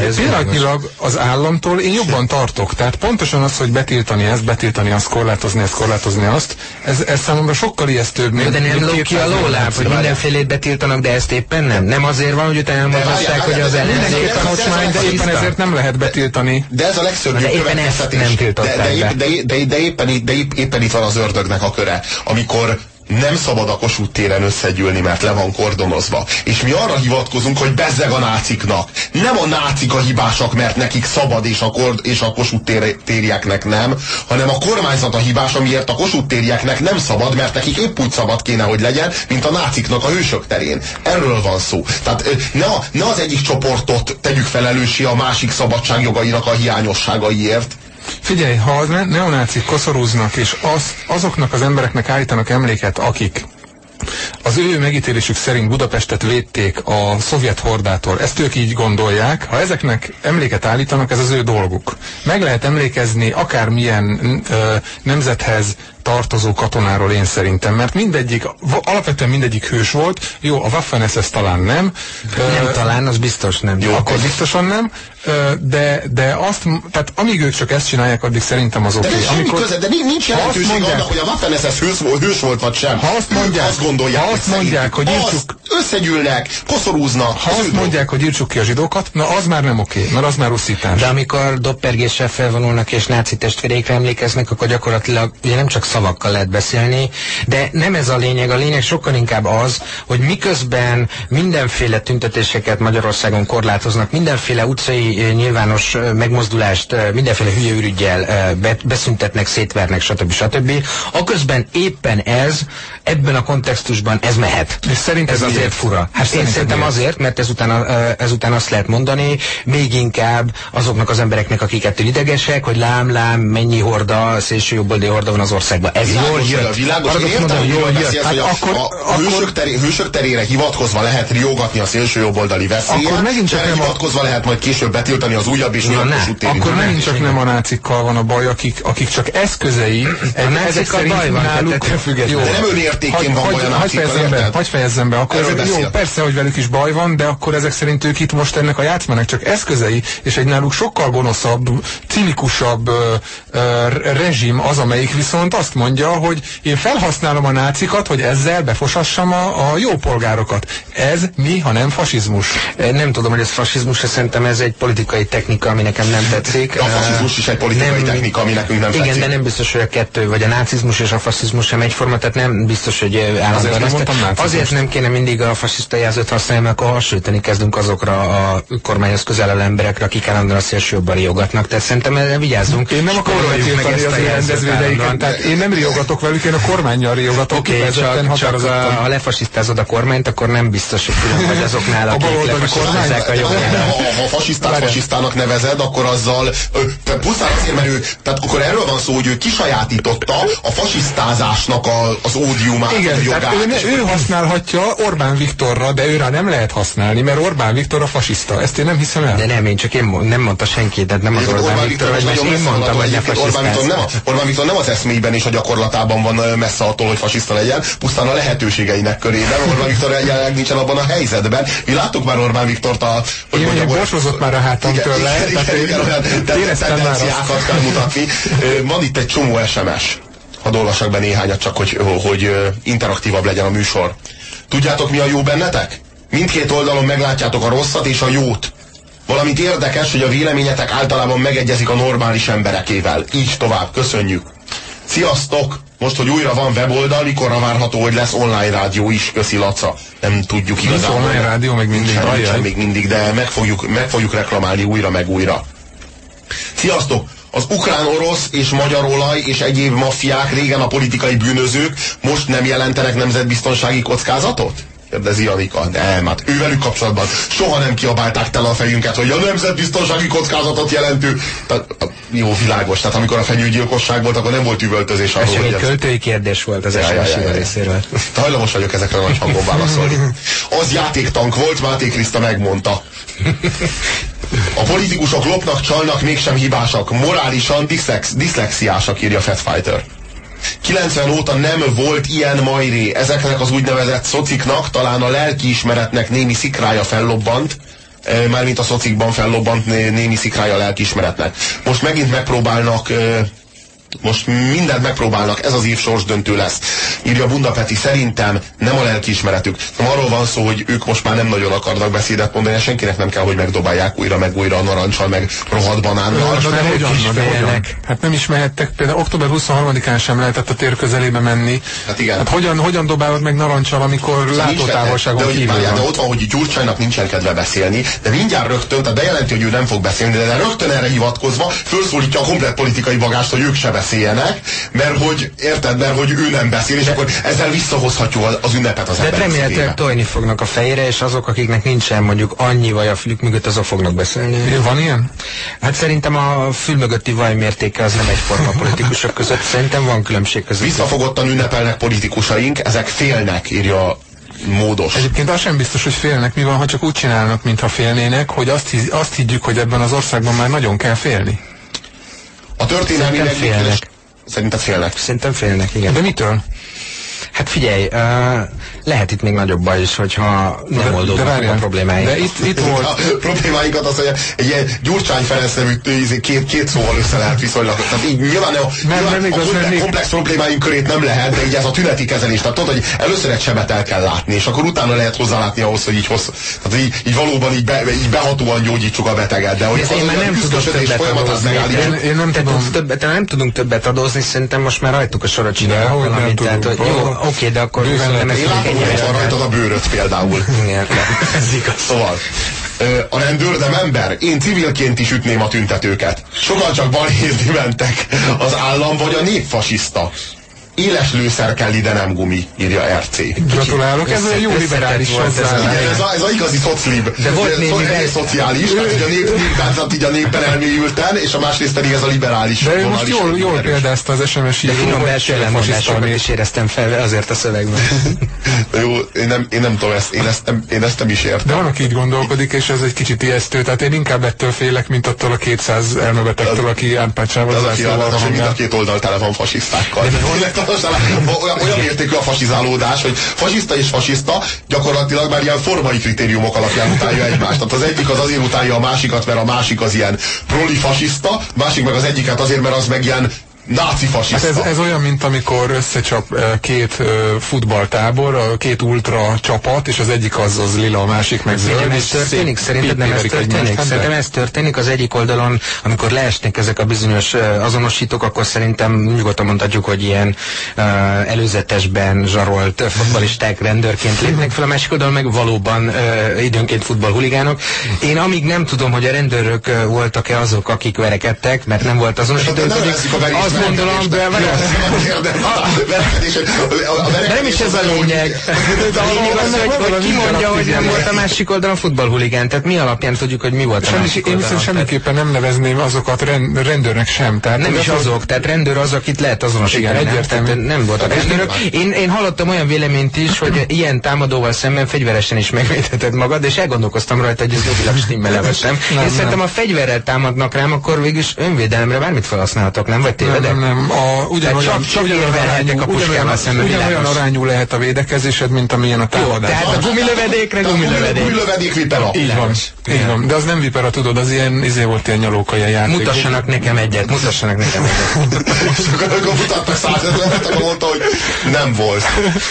ez pillanatnyilag az államtól én jobban tartok. Tehát pontosan az, hogy betiltani ezt, betiltani azt, korlátozni ezt, korlátozni azt, ez, ez számomra sokkal ijesztőbb, mint de nem mint lóg ki a 200 lóláb, hogy mindenfélét betiltanak, de ezt éppen nem? Nem azért van, hogy utána elmondhassák, hogy az ellenzék ocsmány, de éppen ez- ezért nem lehet betiltani. De ez a legszörnyűbb De éppen ezt nem tiltották de, de, de, de, de, éppen, itt- de épp, éppen itt van az ördögnek a köre, amikor nem szabad a Kossuth téren összegyűlni, mert le van kordonozva. És mi arra hivatkozunk, hogy bezzeg a náciknak. Nem a nácik a hibásak, mert nekik szabad, és a, kord, és a Kossuth tér, térieknek nem, hanem a kormányzat a hibás, amiért a Kossuth térieknek nem szabad, mert nekik épp úgy szabad kéne, hogy legyen, mint a náciknak a hősök terén. Erről van szó. Tehát ne, a, ne az egyik csoportot tegyük felelőssé a másik szabadságjogainak a hiányosságaiért, Figyelj, ha a ne- neonácik koszorúznak, és az, azoknak az embereknek állítanak emléket, akik az ő megítélésük szerint Budapestet védték a szovjet hordától. Ezt ők így gondolják. Ha ezeknek emléket állítanak, ez az ő dolguk. Meg lehet emlékezni akármilyen ö, nemzethez tartozó katonáról én szerintem, mert mindegyik, alapvetően mindegyik hős volt. Jó, a Waffen SS talán nem. Nem talán, az biztos nem. jó, akkor biztosan nem, ö, de, de azt, tehát amíg ők csak ezt csinálják, addig szerintem az De oké. okay. semmi köze, de nincs, nincs ha azt jelentőség mondják- annak, hogy a Waffen SS hős, volt- hős volt vagy sem. Ha azt mondják- azt gondolják, ha hogy azt mondják, szerintük hogy azt írtsuk- összegyűlnek, koszorúznak. Ha azt mondják, hogy írtsuk ki a zsidókat, na az már nem oké, mert az már uszítás. De amikor doppergéssel felvonulnak és náci testvéreikre emlékeznek, akkor gyakorlatilag ugye nem csak szavakkal lehet beszélni, de nem ez a lényeg. A lényeg sokkal inkább az, hogy miközben mindenféle tüntetéseket Magyarországon korlátoznak, mindenféle utcai eh, nyilvános eh, megmozdulást, eh, mindenféle hülye ürügyel be- beszüntetnek, szétvernek, stb. stb. Aközben éppen ez, ebben a kontextusban ez mehet. És szerinted ez azért miért? fura. Hát én szerintem miért? azért, mert ezután, ezután azt lehet mondani, még inkább azoknak az embereknek, akik ettől idegesek, hogy lám, lám, mennyi horda, szélső jobboldali horda van az országban. Ez jól Világos, jött. hogy a világos, azt értem, hogy jól jól jött. beszélsz, Hát hogy a, akkor, a, a akkor, hősök, teré, hősök terére hivatkozva lehet riogatni a szélső jobboldali veszélyen, Akkor megint csak nem a- hivatkozva lehet majd később betiltani az újabb és újabb ne, Kossuth téri Akkor megint csak nem a nácikkal van a baj, akik, akik csak eszközei, egy, nácikkal szerint baj van, náluk függetlenül. De nem önértékén van baj a nácikkal, hagy fejezzem be, akkor jó, persze, hogy velük is baj van, de akkor ezek szerint ők itt most ennek a játszmának csak eszközei, és egy náluk sokkal gonoszabb, cinikusabb rezsim az, amelyik viszont azt mondja, hogy én felhasználom a nácikat, hogy ezzel befosassam a, a jó polgárokat. Ez mi, ha nem fasizmus? nem tudom, hogy ez fasizmus, de szerintem ez egy politikai technika, ami nekem nem tetszik. De a fasizmus is egy politikai Nem- technika, ami nekünk nem Igen, tetszik. de nem biztos, hogy a kettő, vagy a nácizmus és a faszizmus sem egyforma, tehát nem biztos, hogy ö, állandóan nem ezt- mondtam nácizmust. Azért nem kéne mindig a fasiszta jelzőt használni, mert akkor hasonlítani kezdünk azokra a kormányhoz közel emberekre, akik állandóan a szélső jobban riogatnak. Tehát szerintem erre vigyázzunk. Én nem akarom meg ezt az a rendezvényeiket, tehát én nem riogatok velük, én a kormányjal riogatok. Oké, okay, csak, csak a, ha lefasisztázod a kormányt, akkor nem biztos, hogy külön vagy azoknál, A akik baloldali lefasisztázzák a De jobbot. ha, ha fasisztát fasisztának nevezed, akkor azzal pusztán azért, mert ő, tehát akkor erről van szó, hogy ő kisajátította a fasisztázásnak a, az ódiumát, a Igen, jogát. tehát ő, ne, ő használhatja Orbán Viktorra, de őre nem lehet használni, mert Orbán Viktor a fasiszta. Ezt én nem hiszem el. De nem, én csak én nem mondta senki, tehát nem az Egyébként Orbán Viktor, vagy most nagyon én mondtam, hogy ne Orbán Viktor, a- Orbán Viktor nem az eszméiben és a gyakorlatában van messze attól, hogy fasiszta legyen, pusztán a lehetőségeinek körében. Orbán Viktor jelenleg nincsen abban a helyzetben. Mi láttuk már Orbán Viktort a... Én mondjam, mondjuk borsozott már a hátam igen, tőle, igen, igen, én igen, olyan tendenciákat kell mutatni. Van itt egy csomó SMS. Hadd olvassak be néhányat, csak hogy, hogy interaktívabb legyen a műsor. Tudjátok, mi a jó bennetek? Mindkét oldalon meglátjátok a rosszat és a jót. Valamint érdekes, hogy a véleményetek általában megegyezik a normális emberekével. Így tovább. Köszönjük. Sziasztok! Most, hogy újra van weboldal, mikorra várható, hogy lesz online rádió is, köszi Laca. Nem tudjuk Nincs igazából. online rádió még mindig, ajaj. nincsen még mindig, de meg fogjuk, meg fogjuk reklamálni újra meg újra. Sziasztok! Az ukrán orosz és magyar olaj és egyéb maffiák régen a politikai bűnözők most nem jelentenek nemzetbiztonsági kockázatot? Kérdezi Janika. Nem, hát ővelük kapcsolatban soha nem kiabálták tele a fejünket, hogy a nemzetbiztonsági kockázatot jelentő. Tehát, jó, világos. Tehát amikor a fenyőgyilkosság volt, akkor nem volt üvöltözés arról, hogy egy költői kérdés volt az ja. részéről. Hajlamos vagyok ezekre a nagy hangon válaszolni. Az játéktank volt, Máté Kriszta megmondta. A politikusok lopnak, csalnak, mégsem hibásak. Morálisan diszlex, diszlexiásak, írja Fat Fighter. 90 óta nem volt ilyen majré. Ezeknek az úgynevezett szociknak talán a lelkiismeretnek némi szikrája fellobbant, eh, mármint a szocikban fellobbant né- némi szikrája a lelkiismeretnek. Most megint megpróbálnak eh, most mindent megpróbálnak, ez az év sorsdöntő lesz. Írja Bunda Peti, szerintem nem a lelkiismeretük. Nem arról van szó, hogy ők most már nem nagyon akarnak beszédet mondani, és senkinek nem kell, hogy megdobálják újra, meg újra a narancsal, meg rohadt banánnal. Na, de hogyan, na, de hogyan? Hát nem is mehettek, például október 23-án sem lehetett a tér közelébe menni. Hát igen. Hát hogyan, hogyan dobálod meg narancsal, amikor Nincs látótávolságon de, kívül de van? ott van, hogy Gyurcsánynak nincsen kedve beszélni, de mindjárt rögtön, tehát bejelenti, hogy ő nem fog beszélni, de rögtön erre hivatkozva felszólítja a komplet politikai bagást, hogy ők se beszéljenek, mert hogy, érted, mert hogy ő nem beszél, és akkor ezzel visszahozhatjuk az- az ünnepet az De emberek remélhetőleg tojni fognak a fejére, és azok, akiknek nincsen mondjuk annyi vaj a fülük mögött, azok fognak beszélni. Van ilyen? Hát szerintem a fül mögötti vaj mértéke az nem egyforma a politikusok között. Szerintem van különbség között. Visszafogottan ünnepelnek politikusaink, ezek félnek, írja módos. Egyébként az sem biztos, hogy félnek. Mi van, ha csak úgy csinálnak, mintha félnének, hogy azt, hisz, azt higgyük, hogy ebben az országban már nagyon kell félni. A történelmi Szerintem félnek. Szerinted félnek? Szerintem félnek, igen. De mitől? Hát figyelj, uh, lehet itt még nagyobb baj is, hogyha nem de oldódnak meg a várjál, problémáink. De itt, itt *laughs* volt, A problémáinkat az, hogy egy ilyen gyurcsány feleszemű két, két szóval össze lehet viszonylag. Tehát így nyilván, a, nyilván nem igaz, a komplex, még- komplex problémáink körét nem lehet, de így ez a tüneti kezelés. Tehát tudod, hogy először egy sebet el kell látni, és akkor utána lehet hozzálátni ahhoz, hogy így, hossz, tehát így, így valóban így, be, így behatóan gyógyítsuk a beteget. De hogy az, én már a nem tudom többet adózni. Én- én nem tudom. Többet, nem tudunk többet adózni, szerintem most már rajtuk a sorot csinálni. Nem jó, oké, de akkor Bőven nem ezt Én van rajtad a bőröd például. Igen, ez igaz. Szóval, a rendőr nem ember. Én civilként is ütném a tüntetőket. Sokan csak balhézni mentek. Az állam vagy a népfasiszta. Éles lőszer kell ide, nem gumi, írja RC. gratulálok, ez a jó liberális volt ez a- hozzáállás. Igen, ez a, ez a igazi szoclib. De volt Ez némi szo- ver- egész szociális, tehát így a, nép, nép, tehát így a népen elmélyülten, és a másrészt pedig ez a liberális De ő most jól, jól példázta az SMS De író, finom hogy belső ellenmondásokat is éreztem fel azért a szövegben. De *laughs* Jó, én nem, én nem tudom ezt, én ezt nem, én ezt nem is értem. De van, aki így gondolkodik, és ez egy kicsit ijesztő. Tehát én inkább ettől félek, mint attól a 200 elmebetegtől, aki ámpácsával De az a zászlóval kiállítás, hogy mind a rohangál. két oldal tele van fasisztákkal. Tényleg, *laughs* olyan, olyan mértékű a fasizálódás, hogy fasiszta és fasiszta gyakorlatilag már ilyen formai kritériumok alapján utálja egymást. Tehát az egyik az azért utálja a másikat, mert a másik az ilyen proli fasiszta, másik meg az egyiket azért, mert az meg ilyen náci Hát fasiszta. ez, ez olyan, mint amikor összecsap eh, két eh, futballtábor, a két ultra csapat, és az egyik az az lila, a másik meg zöld. Igen, ez történik? Szerinted nem ez történik? Hát de- Szerintem ez történik. Az egyik oldalon, amikor leesnek ezek a bizonyos ö, azonosítók, akkor szerintem nyugodtan mondhatjuk, hogy ilyen ö, előzetesben zsarolt ö, futballisták rendőrként lépnek fel, a másik oldalon meg valóban időnként futballhuligánok. Én amíg nem tudom, hogy a rendőrök voltak-e azok, akik verekedtek, mert nem volt azonosító, Nem pedig nevezzük a verés azt gondolom, de de nem is ez a lényeg. A lényeg az, hogy, hogy ki mondja, hogy nem volt a másik oldalon futballhuligán. Tehát mi alapján tudjuk, hogy mi volt a másik én viszont semmiképpen nem nevezném azokat rend, rendőrnek sem. Tehát Nem is az- azok, tehát rendőr az, akit lehet azonosítani. Igen, egyértelmű. Nem voltak rendőrök. Én, hallottam olyan véleményt is, hogy ilyen támadóval szemben fegyveresen is megvédheted magad, és elgondolkoztam rajta, hogy ez jogilag stimmel vagy sem. Én szerintem, ha fegyverrel támadnak rám, akkor végülis önvédelemre bármit felhasználhatok, nem? Vagy tévedek? Nem, nem. A, ugyanolyan, csak- csak ugyanolyan, a arányú, puskával ugyanolyan, ugyanolyan arányú lehet a védekezésed, mint amilyen a Jó, támadás. tehát a gumilövedékre gumilövedék. Gumilövedék vipera. Így van, így van. De az nem vipera, tudod, az ilyen, izé volt ilyen nyalóka, ilyen játék. Mutassanak nekem egyet, mutassanak nekem egyet. *laughs* És akkor, akkor mutattak 150 akkor mondta, hogy nem volt.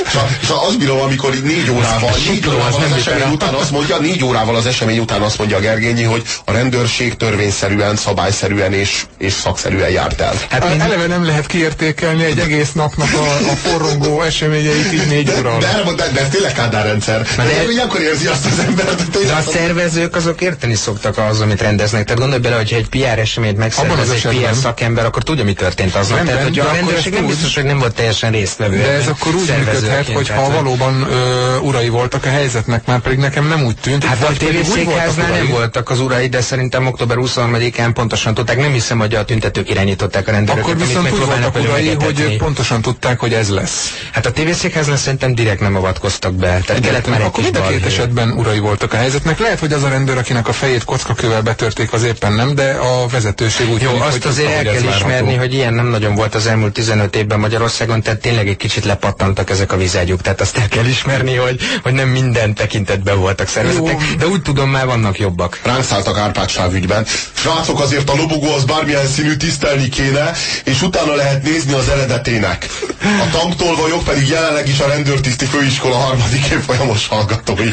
És, a, a, azt bírom, amikor így négy órával, négy az órával nem az esemény után azt mondja, négy órával az esemény után azt mondja a Gergényi, hogy a rendőrség törvényszerűen, szabályszerűen és, és szakszerűen járt el. Hát Én eleve nem lehet kiértékelni egy egész napnak a, a forrongó eseményeit így négy óra De, alatt. de, de, de ez tényleg Kádár rendszer. De, de- de ilyenkor érzi azt az ember, hogy De a szervezők azok érteni szoktak az, amit rendeznek. Tehát gondolj bele, hogy egy PR eseményt megszervez az egy. PR szakember, akkor tudja, mi történt aznap. Nem, Tehát, nem, hogy a akkor rendőrség nem biztos, hogy nem volt teljesen résztvevő. De ez akkor úgy működhet, hogy ha valóban ö, urai voltak a helyzetnek, már pedig nekem nem úgy tűnt. Hát a tévészékháznál nem voltak az urai, de szerintem október 23-án pontosan tudták. Nem hiszem, hogy a tüntetők irányították a rendőröket. Akkor viszont úgy voltak urai, hogy pontosan tudták, hogy ez lesz. Hát a tévészékháznál szerintem direkt nem avatkoztak be. Tehát kellett már akkor mind a két esetben urai voltak a helyzetnek. Lehet, hogy az a rendőr, akinek a fejét kockakővel betörték, az éppen nem, de a vezetőség úgy Jó, tűnik, azt hogy azért tudta, el kell ismerni, hogy ilyen nem nagyon volt az elmúlt 15 évben Magyarországon, tehát tényleg egy kicsit lepattantak ezek a vizágyuk. Tehát azt el kell ismerni, hogy, hogy nem minden tekintetben voltak szervezetek, de úgy tudom, már vannak jobbak. Ránk szálltak Árpád sávügyben. Srácok, azért a lobogó az bármilyen színű tisztelni kéne, és utána lehet nézni az eredetének. A tanktolvajok pedig jelenleg is a rendőrtiszti főiskola harmadik évfolyamos hallgatói.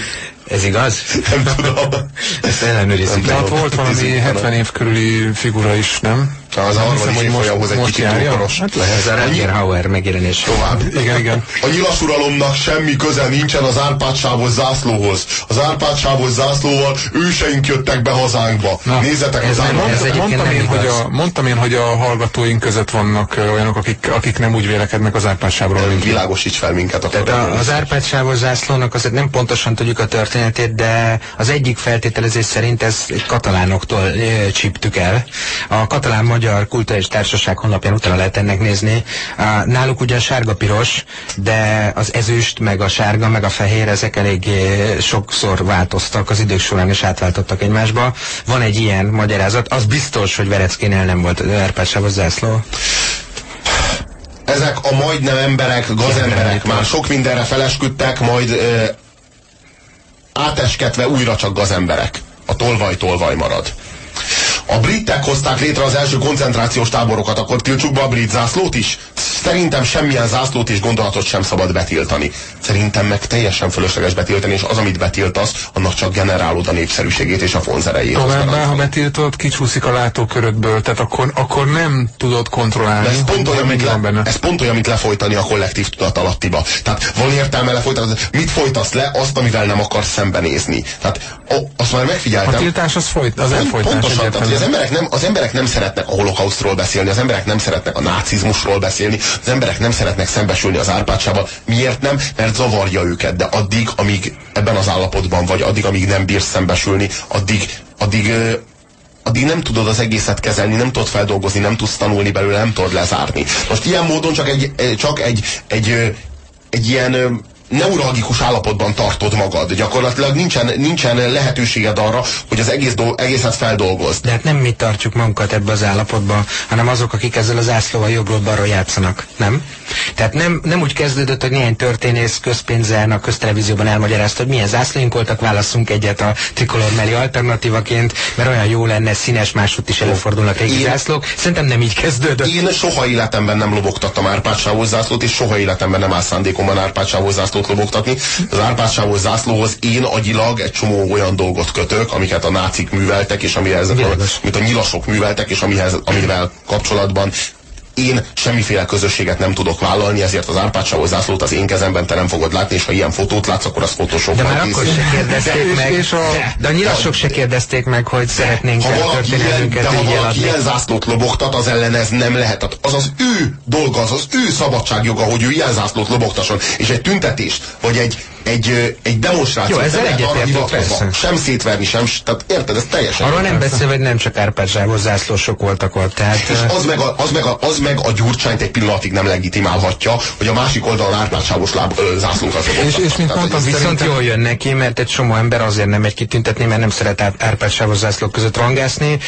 Ez igaz? *laughs* Nem tudom. Ezt ellenőrizzük De ott volt valami Nézzük 70 év körüli figura is, nem? Az a Nem harmadik hiszem, hogy most- évfolyamhoz egy most kicsit túlkoros. Hát lehet. Ez a Ranger Hauer megjelenés. Tovább. Igen, igen. A nyilasuralomnak semmi köze nincsen az Árpád-sávos zászlóhoz. Az Árpád-sávos zászlóval őseink jöttek be hazánkba. Na, Nézzetek ez az nem- Árpád- ez mondtam, én, hogy a, mondtam én, hogy a hallgatóink között vannak olyanok, akik, akik nem úgy vélekednek az árpádsávról. Világosíts fel minket akkor. Tehát a, az Árpád sávos zászlónak azért nem pontosan tudjuk a történetét, de az egyik feltételezés szerint ez egy katalánoktól ö, csíptük el. A Katalán-Magyar Kulturális Társaság honlapján utána lehet ennek nézni. Náluk ugye sárga-piros, de az ezüst, meg a sárga, meg a fehér, ezek elég sokszor változtak, az idők során is átváltottak egymásba. Van egy ilyen magyarázat, az biztos, hogy Vereckénél nem volt Árpád sávos zászló. Ezek a majdnem emberek, gazemberek már sok mindenre felesküdtek, majd átesketve újra csak gazemberek. A tolvaj-tolvaj marad. A britek hozták létre az első koncentrációs táborokat, akkor tiltsuk be a brit zászlót is? Szerintem semmilyen zászlót és gondolatot sem szabad betiltani. Szerintem meg teljesen fölösleges betiltani, és az, amit betiltasz, annak csak generálod a népszerűségét és a fonzerejét. Továbbá, ha betiltod, kicsúszik a látókörödből, tehát akkor, akkor nem tudod kontrollálni. De ez pont, olyan, mint le, benne. ez pont olyan, mint lefolytani a kollektív tudat alattiba. Tehát van értelme lefolytani, mit folytasz le, azt, amivel nem akarsz szembenézni. Tehát ó, azt már A megfigyeltem. tiltás az, folyt, az Pont- elfolytás Pontosan, tehát, hogy az emberek, nem, az emberek nem szeretnek a holokausztról beszélni, az emberek nem szeretnek a nácizmusról beszélni, az emberek nem szeretnek szembesülni az árpádsával. Miért nem? Mert zavarja őket, de addig, amíg ebben az állapotban vagy, addig, amíg nem bírsz szembesülni, addig, addig addig nem tudod az egészet kezelni, nem tudod feldolgozni, nem tudsz tanulni belőle, nem tudod lezárni. Most ilyen módon csak egy, csak egy, egy, egy ilyen neuralgikus állapotban tartod magad. Gyakorlatilag nincsen, nincsen lehetőséged arra, hogy az egész do, egészet feldolgozd. De hát nem mi tartjuk magunkat ebbe az állapotba, hanem azok, akik ezzel az ászlóval jobbról balról játszanak, nem? Tehát nem, nem úgy kezdődött, hogy néhány történész közpénzen a köztelevízióban elmagyarázta, hogy milyen zászlóink voltak, válasszunk egyet a trikolor mellé alternatívaként, mert olyan jó lenne, színes, máshogy is előfordulnak régi Én- zászlók. Szerintem nem így kezdődött. Én soha életemben nem lobogtattam árpádsávos zászlót, és soha életemben nem áll szándékomban árpádsávos zászlót lobogtatni. Az árpádsávos zászlóhoz én agyilag egy csomó olyan dolgot kötök, amiket a nácik műveltek, és amihez, Világos. amit a nyilasok műveltek, és amihez, amivel kapcsolatban én semmiféle közösséget nem tudok vállalni, ezért az árpádsávos zászlót az én kezemben te nem fogod látni, és ha ilyen fotót látsz, akkor az De photoshoppal már akkor se kérdezték És- meg, és a- de a nyilasok se kérdezték meg, hogy szeretnénk ha a történelmünket de ha így valaki eladni. ilyen zászlót lobogtat, az ellen ez nem lehet. Tehát az az ő dolga, az az ő szabadságjoga, hogy ő ilyen zászlót lobogtasson. És egy tüntetést, vagy egy, egy, egy demonstrációt Jó, ezzel egyetértünk, persze. sem szétverni, sem, tehát érted, ez teljesen. Arról nem beszél, hogy nem csak Árpád zsávos zászlósok voltak ott. Tehát, És az meg, a, az, meg a, az meg a gyurcsányt egy pillanatig nem legitimálhatja, hogy a másik oldalon árpádsávos láb, ö, zászlókat. És- és mint mondtam, ez- Viszont jól jön neki, mert egy csomó ember azért nem megy kitüntetni, mert nem szeret ár- árpádsávos zászlók között rangászni.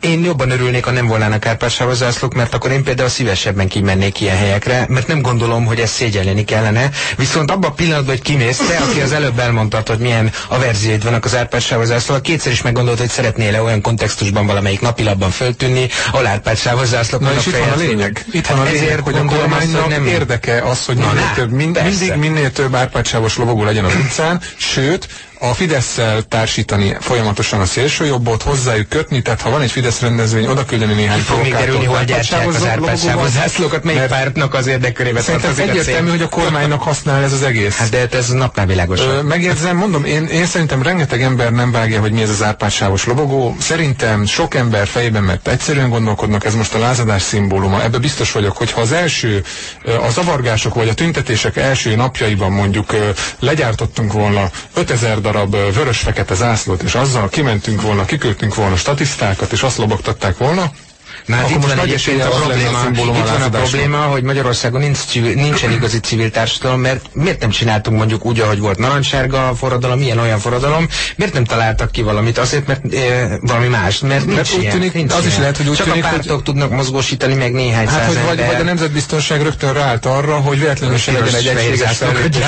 Én jobban örülnék, ha nem volnának árpádsávos zászlók, mert akkor én például szívesebben kimennék ilyen helyekre, mert nem gondolom, hogy ezt szégyelleni kellene. Viszont abban a pillanatban, hogy kimész, te, aki az előbb elmondtad, hogy milyen averzióid vannak az árpádsávos zászlóval, kétszer is meggondolt, hogy szeretnél-e olyan kontextusban valamelyik napilapban föltűnni, ahol árpádsávos zászlók Na és itt van a fejelzve. Lényeg. Itt van a lényeg, hogy a kormánynak nem- érdeke az, hogy minél több, mind, mindig minél több árpádsávos lobogó legyen az utcán, sőt, a Fidesz-szel társítani folyamatosan a szélsőjobbot, hozzájuk kötni, tehát ha van egy Fidesz rendezvény, oda küldeni néhány még provokátort hol gyártják az árpádsávos árpádsávos lobogóval, zászlókat, melyik pártnak az érdekkörébe tartozik egyértelmű, hogy a kormánynak használ ez az egész. Hát de hát ez napnál világosabb. Ö, megjegyzem, mondom, én, én szerintem rengeteg ember nem vágja, hogy mi ez az árpádsávos lobogó. Szerintem sok ember fejében, mert egyszerűen gondolkodnak, ez most a lázadás szimbóluma. Ebbe biztos vagyok, hogy ha az első, a zavargások vagy a tüntetések első napjaiban mondjuk legyártottunk volna 5000 darab ö, vörös-fekete zászlót, és azzal kimentünk volna, kiküldtünk volna statisztákat, és azt lobogtatták volna, Na hát itt van egyébként a probléma, itt van a probléma, hogy Magyarországon nincs civil, nincsen igazi civil társadalom, mert miért nem csináltunk mondjuk úgy, ahogy volt narancssárga a forradalom, ilyen olyan forradalom, miért nem találtak ki valamit? Azért, mert e, valami más, mert nincs Mert úgy ilyen, tűnik- nincs az is ilyen. lehet, hogy úgy Csak tűnik, a hogy- pártok tudnak mozgósítani meg néhány Hát, száz hogy vagy, vagy a nemzetbiztonság rögtön ráállt arra, hogy véletlenül se legyen egy egységes fellépés.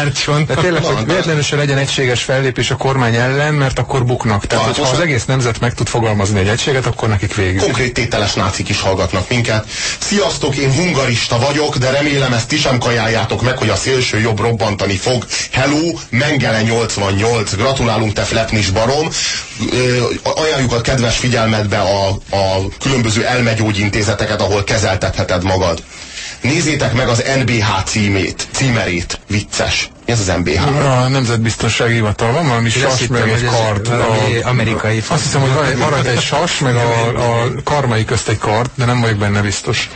De tényleg, hogy véletlenül se legyen egységes fellépés a kormány ellen, mert akkor buknak. Tehát, Hát most- az egész nemzet meg tud fogalmazni egy egységet, akkor nekik végül. Konkrét tételes nácik is hallgatnak minket. Sziasztok, én hungarista vagyok, de remélem ezt ti sem kajáljátok meg, hogy a szélső jobb robbantani fog. Hello, Mengele 88. Gratulálunk, te flepnis barom. Ajánljuk a kedves figyelmedbe a, a különböző elmegyógyintézeteket, ahol kezeltetheted magad. Nézzétek meg az NBH címét, címerét. Vicces. Mi ez az NBH? A Nemzetbiztonsági Hivatal van valami Én sas, hittem, meg egy valami A, amerikai azt hiszem, hogy van, egy- van egy sas, meg a, a karmai közt egy kard, de nem vagyok benne biztos.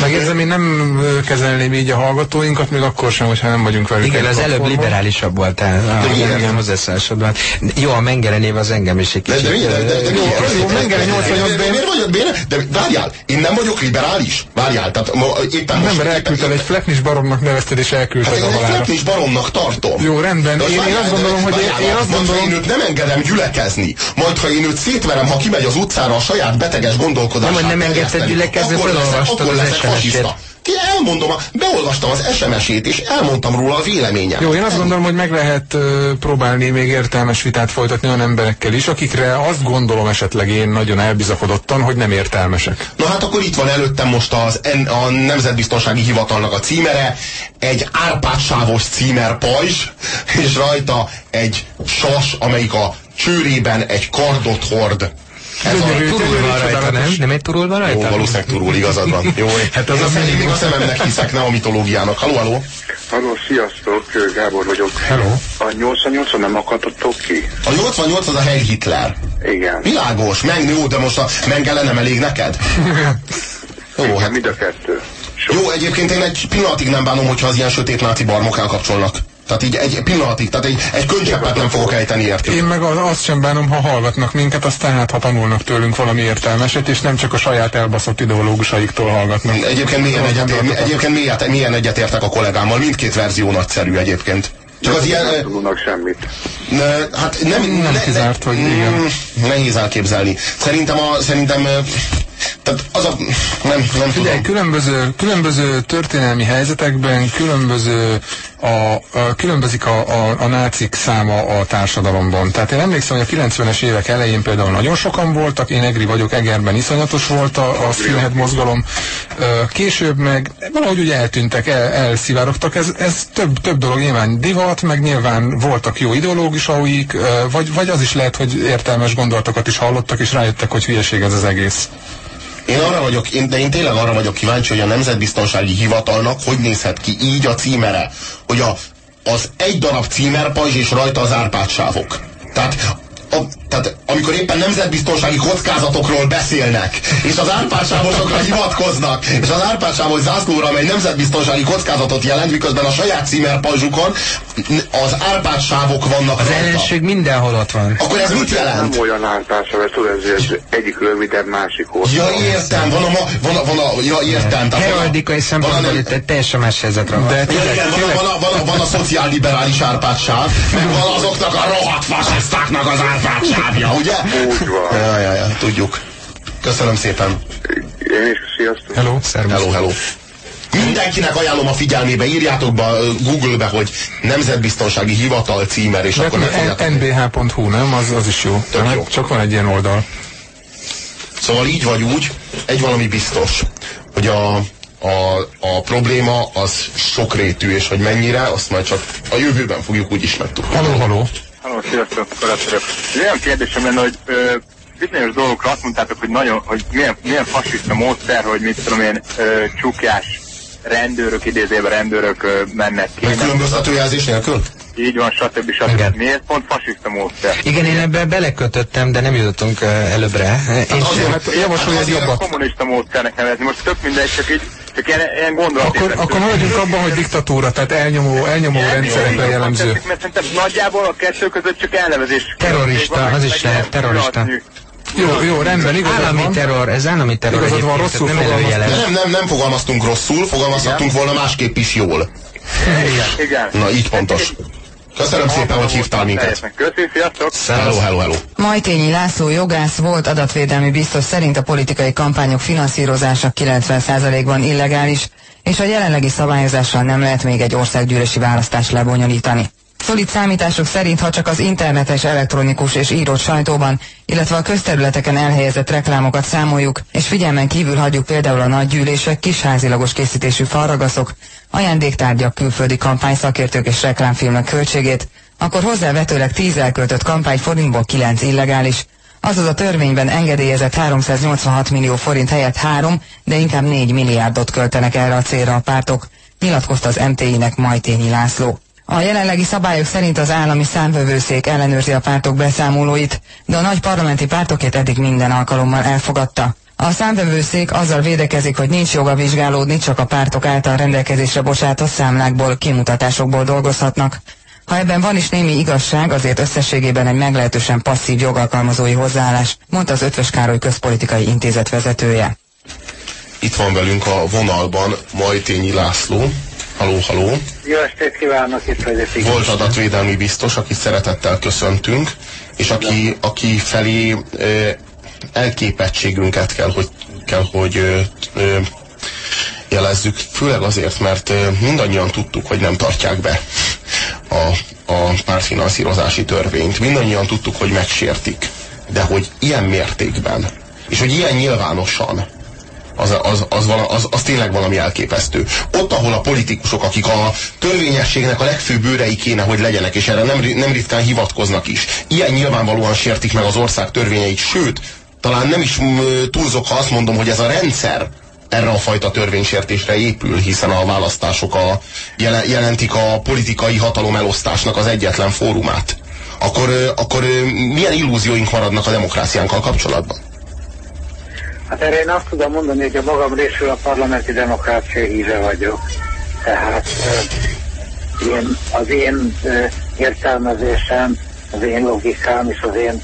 Megérzem, én nem kezelném így a hallgatóinkat, még akkor sem, hogyha nem vagyunk velük. Igen, az előbb platformon. liberálisabb voltál. De Igen, hozzászólásodban. Jó, a Mengele név az engem is egy De, kicsit... de, miért? de, de, de, Mengele De- 88 de- de- ben- Miért vagyok miért? De várjál, én nem vagyok liberális. Várjál, tehát éppen Nem, most... mert éppen- elküldted egy flepnis baromnak nevezted, és Hát elküldted én a egy halára. flepnis baromnak tartom. Jó, rendben. De Én- én azt gondolom, hogy- várjál, én azt gondolom- én őt nem engedem gyülekezni, majd ha én őt szétverem, ha kimegy az utcára a saját beteges gondolkodását Nem, hogy nem engedted gyülekezni, akkor leszek- akkor leszek fasiszta. Ki elmondom, a- beolvastam az SMS-ét, és elmondtam róla a véleményem. Jó, én azt gondolom, hogy meg lehet ö, próbálni még értelmes vitát folytatni olyan emberekkel is, akikre azt gondolom esetleg én nagyon elbizakodottan, hogy nem értelmesek. Na hát akkor itt van előttem most az, a Nemzetbiztonsági Hivatalnak a címere, egy árpádsávos címer pajzs, és rajta egy sas, amelyik a csőrében egy kardot hord. Ez a, Gyönyörű, Turul van rajta, nem? Nem egy turul van jó, rajta? valószínűleg turul, igazad van. Jó, Hát az én, a a szememnek hiszek, nem a mitológiának. Haló, haló? Halló, sziasztok, Gábor vagyok. Hello. A 88 nem akadtatok ki? A 88 az a Heil Hitler. Igen. Világos, meg jó, de most a Mengele nem elég neked? *laughs* Jó, hát Mind a kettő. Sok. Jó, egyébként én egy pillanatig nem bánom, hogyha az ilyen sötét náci barmok elkapcsolnak. Tehát így egy pillanatig, tehát egy, egy könycseppet nem fogok ejteni értük. Én meg az, azt sem bánom, ha hallgatnak minket, aztán hát, ha tanulnak tőlünk valami értelmeset, és nem csak a saját elbaszott ideológusaiktól hallgatnak. Egyébként milyen, egyet, egyébként milyen, milyen egyetértek a kollégámmal, mindkét verzió nagyszerű egyébként. Csak az ilyen, Nem tudnak semmit. ne, hát nem, Nem ne, kizárt, hogy ne, igen. mm, Nehéz elképzelni. Szerintem a, szerintem, tehát az a, nem, nem Figyelj, tudom. különböző, különböző történelmi helyzetekben különböző a, a, különbözik a, a, a nácik száma a társadalomban. Tehát én emlékszem, hogy a 90-es évek elején például nagyon sokan voltak, én Egri vagyok, Egerben iszonyatos volt a, a skinhead mozgalom. Később meg valahogy úgy eltűntek, el, elszivárogtak. Ez, ez több, több dolog nyilván divat, meg nyilván voltak jó ideológusaik, ö, vagy, vagy az is lehet, hogy értelmes gondolatokat is hallottak, és rájöttek, hogy hülyeség ez az egész. Én arra vagyok, én, de én tényleg arra vagyok kíváncsi, hogy a Nemzetbiztonsági Hivatalnak hogy nézhet ki így a címere, hogy a, az egy darab címerpajzs és rajta az árpádsávok. Tehát, a, tehát amikor éppen nemzetbiztonsági kockázatokról beszélnek, és az árpádsávosokra hivatkoznak, és az árpádsávos zászlóra, amely nemzetbiztonsági kockázatot jelent, miközben a saját címerpajzsukon az árpádsávok vannak Az rajta. ellenség mindenhol ott van. Akkor ez mit jelent? Nem olyan mert tudod, ez, ez egyik rövidebb, másik hosszabb. Ja, értem, van a, ma, van a, van a ja, értem. Heraldikai van a szempontból itt egy teljesen más helyzetre van. De tényleg, igen, van, a, van, a, van, a, van a szociálliberális árpátsáv, meg van azoknak a rohadt fasisztáknak az árpátsávja, ugye? Úgy van. Ja, ja, ja, tudjuk. Köszönöm szépen. Én is, sziasztok. hello. Hello, hello. Mindenkinek ajánlom a figyelmébe, írjátok be Google-be, hogy Nemzetbiztonsági Hivatal címer, és De akkor meg fogjátok. nbh.hu, nem? Az, az is jó. Tök Tehát jó. Csak van egy ilyen oldal. Szóval így vagy úgy, egy valami biztos, hogy a, a, a probléma az sokrétű, és hogy mennyire, azt majd csak a jövőben fogjuk úgy is megtudni. Haló, haló. Halló, sziasztok, Karács vagyok. Egy olyan kérdésem lenne, hogy ö, bizonyos dolgokra azt mondtátok, hogy nagyon, hogy milyen, milyen fasiszta módszer, hogy mit tudom én, ö, csukjás rendőrök, idézőben rendőrök ö, mennek ki. Megkülönböztető jelzés nélkül? Így van, stb. stb. Igen. Miért pont fasiszta módszer? Igen, én ebbe belekötöttem, de nem jutottunk uh, előbbre. Én azért- sem. Hát javasolj egy Azért a jobbat. kommunista módszernek nevezni. Most tök mindegy, csak így, csak ilyen, ilyen gondolat. Akkor, akkor maradjunk abban, hogy diktatúra, tehát elnyomó, elnyomó rendszerekre jellemző. Mert szerintem nagyjából a kettő között csak elnevezés. Terrorista, Van, az is lehet, terrorista. Jó, jó, rendben, igazad Állami van. terror, ez állami terror Igazad van, rosszul nem. Nem, nem, nem fogalmaztunk rosszul, fogalmazhatunk volna másképp is jól. Igen. Na, így pontos. Köszönöm szépen, hogy hívtál minket. Köszi, sziasztok! Hello, hello, hello. Majtényi László jogász volt adatvédelmi biztos szerint a politikai kampányok finanszírozása 90%-ban illegális, és a jelenlegi szabályozással nem lehet még egy országgyűlési választást lebonyolítani. Szolid számítások szerint, ha csak az internetes, elektronikus és írott sajtóban, illetve a közterületeken elhelyezett reklámokat számoljuk, és figyelmen kívül hagyjuk például a nagygyűlések, kisházilagos készítésű falragaszok, ajándéktárgyak, külföldi kampányszakértők és reklámfilmek költségét, akkor hozzávetőleg 10 elköltött kampány forintból 9 illegális, azaz a törvényben engedélyezett 386 millió forint helyett 3, de inkább 4 milliárdot költenek erre a célra a pártok, nyilatkozta az MTI-nek Majtényi László. A jelenlegi szabályok szerint az állami számvevőszék ellenőrzi a pártok beszámolóit, de a nagy parlamenti pártokét eddig minden alkalommal elfogadta. A számvevőszék azzal védekezik, hogy nincs joga vizsgálódni, csak a pártok által rendelkezésre bocsátott számlákból, kimutatásokból dolgozhatnak. Ha ebben van is némi igazság, azért összességében egy meglehetősen passzív jogalkalmazói hozzáállás, mondta az Ötvös Károly Közpolitikai Intézet vezetője. Itt van velünk a vonalban Majtényi László. Haló, haló. Jó estét kívánok, itt vagyok. igen. Volt adatvédelmi biztos, akit szeretettel köszöntünk, és aki, aki felé elképettségünket kell, hogy, kell, hogy jelezzük, főleg azért, mert mindannyian tudtuk, hogy nem tartják be a, a pártfinanszírozási törvényt. Mindannyian tudtuk, hogy megsértik, de hogy ilyen mértékben, és hogy ilyen nyilvánosan, az, az, az, vala, az, az tényleg valami elképesztő. Ott, ahol a politikusok, akik a törvényességnek a legfőbb bőrei kéne, hogy legyenek, és erre nem, nem ritkán hivatkoznak is, ilyen nyilvánvalóan sértik meg az ország törvényeit, sőt, talán nem is túlzok, ha azt mondom, hogy ez a rendszer erre a fajta törvénysértésre épül, hiszen a választások a, jele- jelentik a politikai hatalom elosztásnak az egyetlen fórumát. Akkor, akkor milyen illúzióink maradnak a demokráciánkkal kapcsolatban? Hát erre én azt tudom mondani, hogy a magam részről a parlamenti demokrácia híve vagyok. Tehát én, az én értelmezésem, az én logikám és az én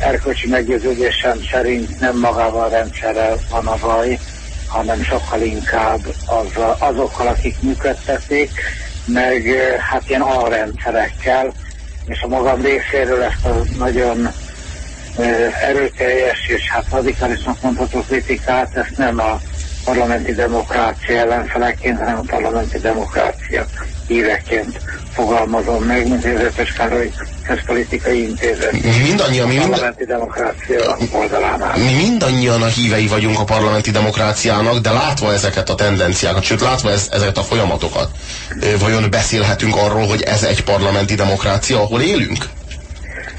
erkölcsi meggyőződésem szerint nem magával a rendszerrel van a baj, hanem sokkal inkább az, azokkal, akik működtetik, meg hát ilyen alrendszerekkel, és a magam részéről ezt a nagyon erőteljes és hát radikálisnak mondható kritikát, ezt nem a parlamenti demokrácia ellenfeleként, hanem a parlamenti demokrácia híreként fogalmazom meg, mint Ötös Károly Közpolitikai Intézet. Mi mindannyian, mi, mind, parlamenti demokrácia oldalánál. mi mindannyian a hívei vagyunk a parlamenti demokráciának, de látva ezeket a tendenciákat, sőt látva ez, ezeket a folyamatokat, vajon beszélhetünk arról, hogy ez egy parlamenti demokrácia, ahol élünk?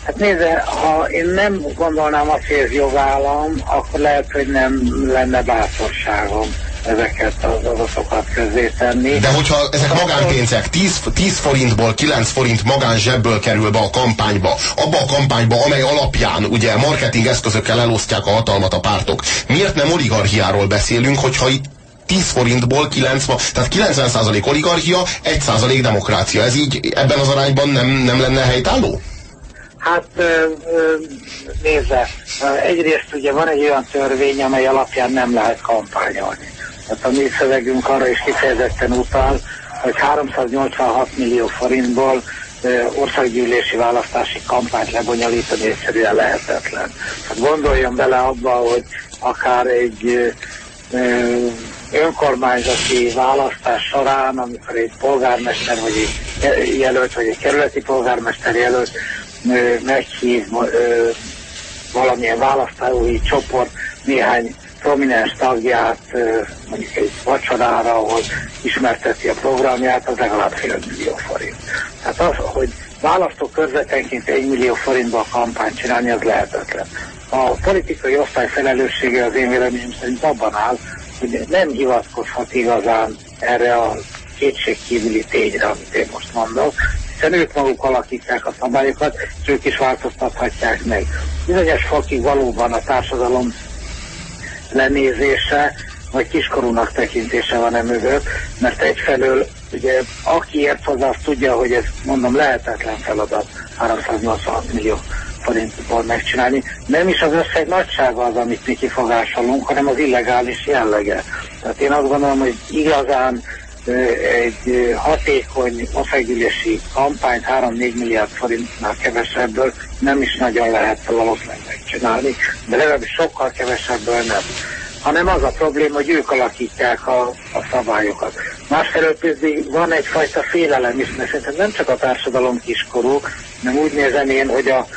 Hát nézze, ha én nem gondolnám azt, hogy ez jogállam, akkor lehet, hogy nem lenne bátorságom ezeket az adatokat közzé tenni. De hogyha ezek magánpénzek 10, 10 forintból 9 forint magán zsebből kerül be a kampányba, abba a kampányba, amely alapján ugye marketing eszközökkel elosztják a hatalmat a pártok, miért nem oligarchiáról beszélünk, hogyha itt 10 forintból 90, tehát 90% oligarchia, 1% demokrácia. Ez így ebben az arányban nem, nem lenne helytálló? Hát nézze, egyrészt ugye van egy olyan törvény, amely alapján nem lehet kampányolni. Tehát a mi szövegünk arra is kifejezetten utal, hogy 386 millió forintból országgyűlési választási kampányt lebonyolítani egyszerűen lehetetlen. Hát gondoljon bele abba, hogy akár egy önkormányzati választás során, amikor egy polgármester vagy egy jelölt, vagy egy kerületi polgármester jelölt meghív valamilyen választói csoport néhány prominens tagját mondjuk egy vacsorára, ahol ismerteti a programját, az legalább fél millió forint. Tehát az, hogy választókörzetenként egy millió forintba a kampányt csinálni, az lehetetlen. A politikai osztály felelőssége az én véleményem szerint abban áll, hogy nem hivatkozhat igazán erre a kétségkívüli tényre, amit én most mondok, hiszen ők maguk alakítják a szabályokat, és ők is változtathatják meg. Bizonyos fokig valóban a társadalom lenézése, vagy kiskorúnak tekintése van e mögött, mert egyfelől ugye aki ért hozzá, az tudja, hogy ez mondom lehetetlen feladat 386 millió forintból megcsinálni. Nem is az összeg nagysága az, amit mi kifogásolunk, hanem az illegális jellege. Tehát én azt gondolom, hogy igazán egy hatékony országgyűlési kampányt 3-4 milliárd forintnál kevesebből. Nem is nagyon lehet valószínűleg megcsinálni, de legalábbis sokkal kevesebből nem. Hanem az a probléma, hogy ők alakítják a, a szabályokat. Másfelől pedig van egyfajta félelem is, mert szerintem nem csak a társadalom kiskorú, hanem úgy nézem én, hogy a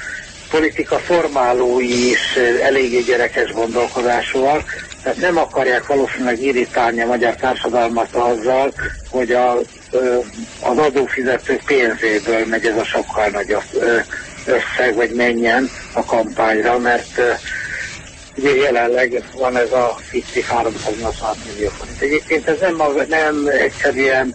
politika formálói is eléggé gyerekes gondolkodásúak, tehát nem akarják valószínűleg irritálni a magyar társadalmat azzal, hogy a, az adófizetők pénzéből megy ez a sokkal nagyobb összeg, vagy menjen a kampányra, mert Ugye jelenleg van ez a FICI 386 millió forint. Egyébként ez nem, nem egyszerűen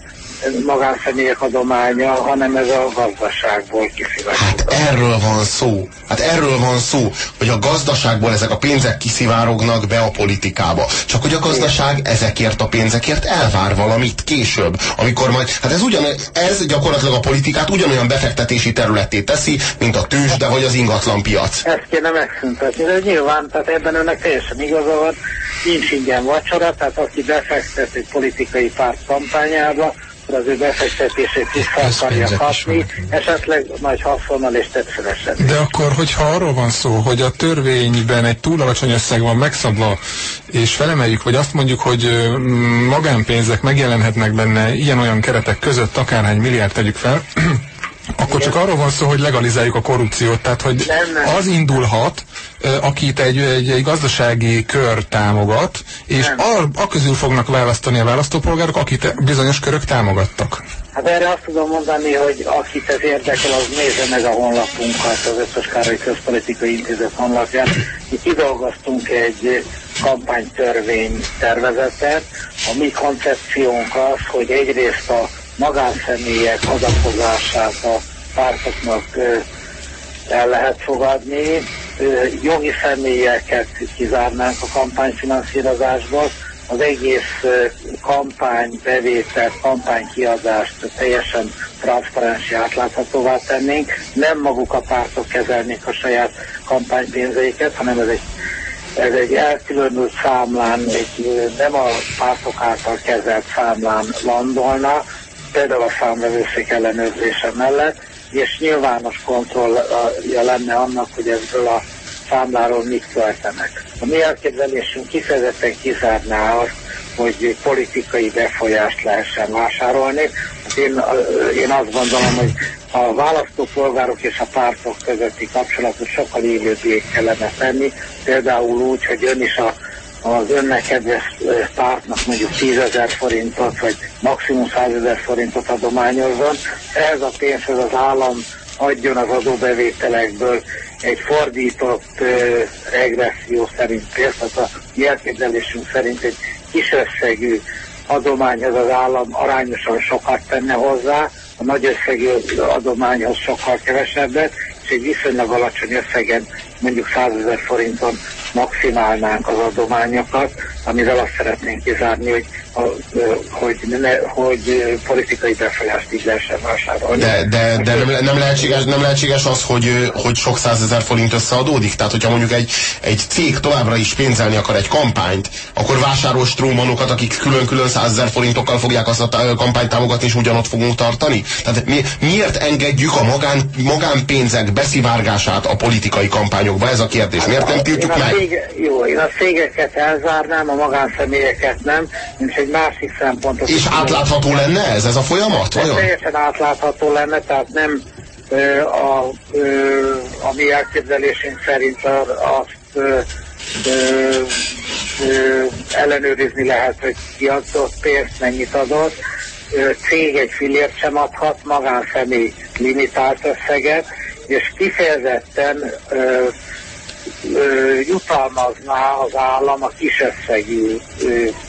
magánszemélyek adománya, hanem ez a gazdaságból kiszivárog. Hát erről van szó. Hát erről van szó, hogy a gazdaságból ezek a pénzek kiszivárognak be a politikába. Csak hogy a gazdaság ezekért a pénzekért elvár valamit később, amikor majd, hát ez ugyan, ez gyakorlatilag a politikát ugyanolyan befektetési területté teszi, mint a tőzsde vagy az ingatlanpiac. Ezt kéne megszüntetni, de nyilván, tehát ebben önnek teljesen igaza van, nincs ingyen vacsora, tehát aki befektet egy politikai párt kampányába, az ő befektetését vissza akarja kapni, esetleg nagy haszonnal és tetszőesen. De akkor, hogyha arról van szó, hogy a törvényben egy túl alacsony összeg van megszabva, és felemeljük, vagy azt mondjuk, hogy magánpénzek megjelenhetnek benne ilyen-olyan keretek között, akárhány milliárd tegyük fel, *clears throat* akkor csak arról van szó, hogy legalizáljuk a korrupciót, tehát hogy az indulhat, akit egy, egy, egy gazdasági kör támogat, és a, a közül fognak választani a választópolgárok, akit bizonyos körök támogattak. Hát erre azt tudom mondani, hogy akit ez érdekel, az nézze meg a honlapunkat, az Összes Károly Közpolitikai Intézet honlapján. Mi kidolgoztunk egy kampánytörvény tervezetet. A mi koncepciónk az, hogy egyrészt a magánszemélyek adapozását a pártoknak el lehet fogadni, jogi személyeket kizárnánk a kampányfinanszírozásból, az egész kampánybevételt, kampánykiadást teljesen transzparens átláthatóvá tennénk. Nem maguk a pártok kezelnék a saját kampánypénzeiket, hanem ez egy, ez egy elkülönült számlán, egy nem a pártok által kezelt számlán landolna, például a számvevőszék ellenőrzése mellett, és nyilvános kontrollja lenne annak, hogy ebből a számláról mit költenek. A mi elképzelésünk kifejezetten kizárná azt, hogy politikai befolyást lehessen vásárolni. Hát én, én azt gondolom, hogy a választópolgárok és a pártok közötti kapcsolatot sokkal élőbbé kellene tenni, például úgy, hogy ön is a az önnek kedves pártnak mondjuk 10 ezer forintot, vagy maximum 100 ezer forintot adományozzon, ehhez a pénzhez az állam adjon az adóbevételekből egy fordított uh, regresszió szerint pénzt, tehát a jelképzelésünk szerint egy kis összegű adományhoz az állam arányosan sokat tenne hozzá, a nagy összegű adományhoz sokkal kevesebbet, és egy viszonylag alacsony összegen, mondjuk 100 ezer forinton maximálnánk az adományokat, amivel azt szeretnénk kizárni, hogy, a, hogy, ne, hogy politikai befolyást így lehessen vásárolni. De, de, de nem, nem, lehetséges, nem lehetséges az, hogy, hogy sok százezer forint összeadódik? Tehát, hogyha mondjuk egy, egy cég továbbra is pénzelni akar egy kampányt, akkor vásárol strómanokat, akik külön-külön százezer forintokkal fogják azt a kampányt támogatni, és ugyanott fogunk tartani? Tehát mi, miért engedjük a magán, magánpénzek beszivárgását a politikai kampányokba? Ez a kérdés. Miért nem tiltjuk meg? cége, jó, én a cégeket elzárnám, a magánszemélyeket nem, és egy másik szempontot... És átlátható lenne ez, ez a folyamat? Ez teljesen átlátható lenne, tehát nem ö, a, ö, a mi elképzelésünk szerint azt ö, ö, ö, ellenőrizni lehet, hogy ki adott pénzt, mennyit adott. Cég egy fillért sem adhat, magánszemély limitált összeget, és kifejezetten ö, ö, jutalmazná az állam a kisösszegű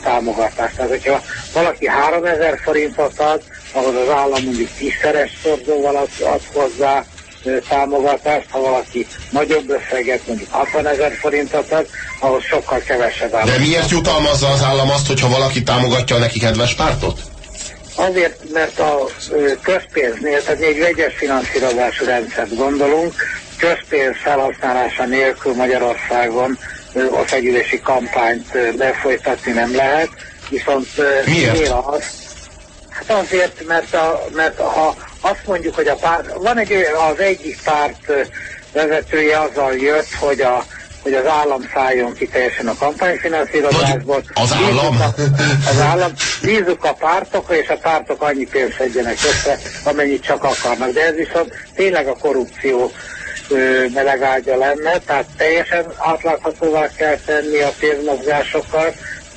támogatást. Tehát, hogyha valaki 3000 forintot ad, ahhoz az állam mondjuk tízszeres szorzóval ad, ad hozzá ö, támogatást, ha valaki nagyobb összeget, mondjuk 60 ezer forintot ad, ahhoz sokkal kevesebb állam. De miért jutalmazza az állam azt, hogyha valaki támogatja a neki kedves pártot? Azért, mert a közpénznél, tehát egy vegyes finanszírozású rendszert gondolunk, közpénz felhasználása nélkül Magyarországon ö, országgyűlési kampányt lefolytatni nem lehet, viszont Miért? az, Hát azért, mert, a, mert ha azt mondjuk, hogy a párt, van egy az egyik párt vezetője azzal jött, hogy a hogy az állam szálljon ki teljesen a kampányfinanszírozásból. Az állam? A, az állam. Bízzuk a pártokra, és a pártok annyi pénzt szedjenek össze, amennyit csak akarnak. De ez viszont tényleg a korrupció melegágya lenne, tehát teljesen átláthatóvá kell tenni a pénzmozgásokat,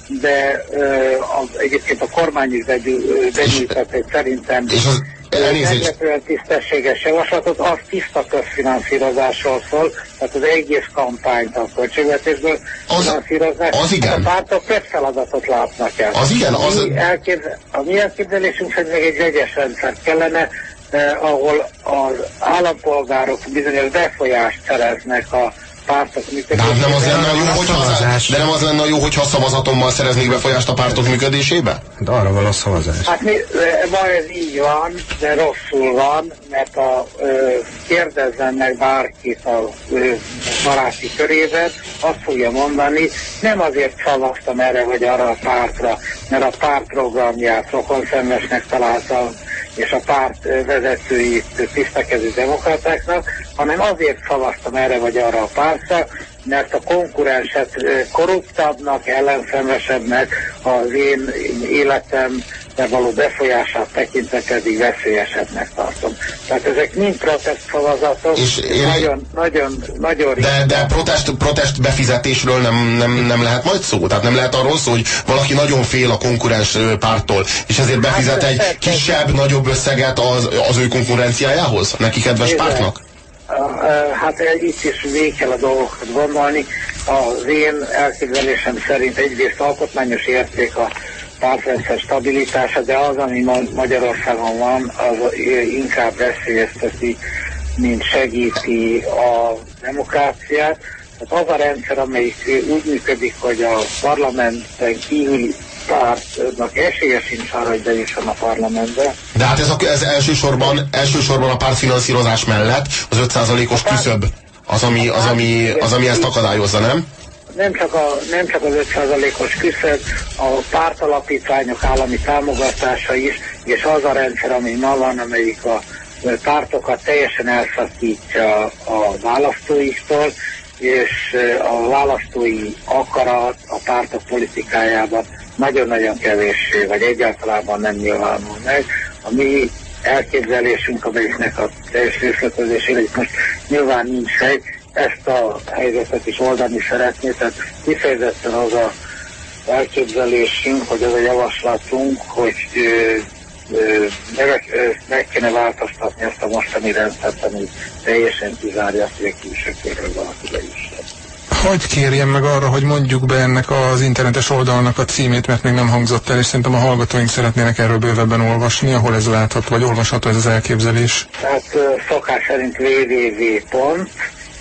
de ö, az, egyébként a kormány is begyű- ö, benyújtott egy szerintem És az elnézést, tisztességes javaslatot, az tiszta közfinanszírozásról szól, tehát az egész kampányt a költségvetésből Az- finanszírozzák. az igen. A pártok közfeladatot látnak el. Az igen, az- A mi, elképzel, a mi elképzelésünk szerint még egy vegyes rendszer kellene, eh, ahol az állampolgárok bizonyos befolyást szereznek a pártok de hát nem az lenne a jó, a hogyha, szavazás. de nem az lenne a jó, hogyha a szavazatommal szereznék befolyást a pártok működésébe? De arra való szavazás. Hát mi, ma ez így van, de rosszul van, mert a, ö, kérdezzen meg bárkit a ö, baráti körében, azt fogja mondani, nem azért szavaztam erre vagy arra a pártra, mert a párt programját rokonszenvesnek találtam, és a párt vezetőit tisztekező demokratáknak, hanem azért szavaztam erre vagy arra a pártra, mert a konkurenset ö, korruptabbnak, ellenszenvesebbnek, az én életemre való befolyását tekintve pedig veszélyesebbnek tartom. Tehát ezek mind protest szavazatok, És én- nagyon, nagyon, nagyon De, de protest, protest befizetésről nem, nem, nem lehet majd szó? Tehát nem lehet arról szó, hogy valaki nagyon fél a konkurens ö, párttól, és ezért befizet Hát, egy persze. kisebb, nagyobb összeget az, az ő konkurenciájához? Neki kedves Nézd, pártnak? Hát itt is végig kell a dolgokat gondolni. Az én elképzelésem szerint egyrészt alkotmányos érték a pártrendszer stabilitása, de az, ami ma- Magyarországon van, az inkább veszélyezteti, mint segíti a demokráciát. Tehát az a rendszer, amelyik úgy működik, hogy a parlamenten kívüli pártnak esélye sincs arra, hogy bejusson a parlamentbe, De hát ez, a, ez elsősorban, elsősorban a pártfinanszírozás mellett az 5%-os küszöb az, ami, az, ami, az, ami ezt akadályozza, nem? Nem csak, a, nem csak az 5%-os küszöb, a pártalapítványok állami támogatása is, és az a rendszer, ami ma van, amelyik a pártokat teljesen elszakítja a választóiktól, és a választói akarat a pártok politikájában nagyon-nagyon kevéssé, vagy egyáltalában nem nyilvánul meg. A mi elképzelésünk, amelyiknek a teljes részletezésére itt most nyilván nincs hely, ezt a helyzetet is oldani szeretné, tehát kifejezetten az a elképzelésünk, hogy az a javaslatunk, hogy ö, ö, meg, ö, meg kéne változtatni ezt a mostani rendszert, ami teljesen kizárja, hogy a külső körről valaki bejusson. Hogy kérjem meg arra, hogy mondjuk be ennek az internetes oldalnak a címét, mert még nem hangzott el, és szerintem a hallgatóink szeretnének erről bővebben olvasni, ahol ez látható, vagy olvasható ez az elképzelés. Tehát szokás szerint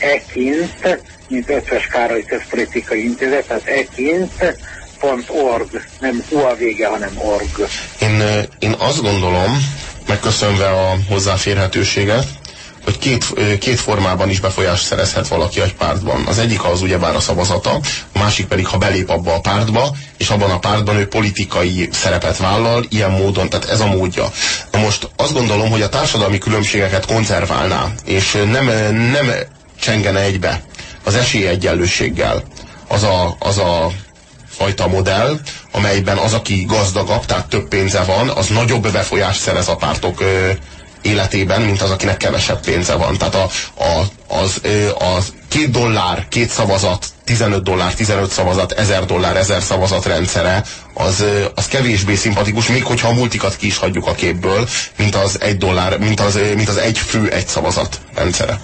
www.ekint, mint Ötvös Károly Közpolitikai Intézet, tehát ekint.org, nem u vége, hanem org. Én, én azt gondolom, megköszönve a hozzáférhetőséget, hogy két, két formában is befolyást szerezhet valaki egy pártban. Az egyik az ugyebár a szavazata, a másik pedig, ha belép abba a pártba, és abban a pártban ő politikai szerepet vállal, ilyen módon, tehát ez a módja. Na most azt gondolom, hogy a társadalmi különbségeket konzerválná, és nem, nem csengene egybe az esélyegyenlőséggel az a, az a fajta modell, amelyben az, aki gazdagabb, tehát több pénze van, az nagyobb befolyást szerez a pártok ö, életében, mint az, akinek kevesebb pénze van. Tehát a, a, az, ö, az két dollár, két szavazat, 15 dollár, 15 szavazat, 1000 dollár, 1000 szavazat rendszere, az, az kevésbé szimpatikus, még hogyha a multikat ki is hagyjuk a képből, mint az egy dollár, mint az, mint az egy fő, egy szavazat rendszere.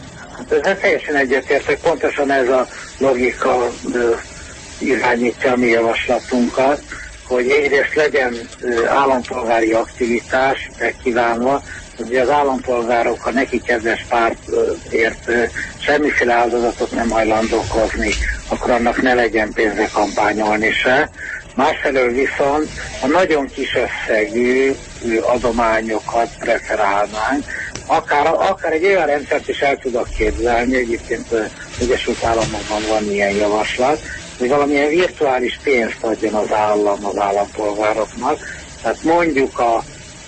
Ezzel teljesen egyetértek, pontosan ez a logika irányítja a mi javaslatunkat, hogy egyrészt legyen állampolgári aktivitás megkívánva, hogy az állampolgárok, ha neki kedves pártért semmiféle áldozatot nem hajlandók hozni, akkor annak ne legyen pénze kampányolni se. Másfelől viszont a nagyon kis összegű adományokat preferálnánk, akár, akár egy olyan rendszert is el tudok képzelni, egyébként az Egyesült Államokban van ilyen javaslat, hogy valamilyen virtuális pénzt adjon az állam az állampolgároknak. Tehát mondjuk a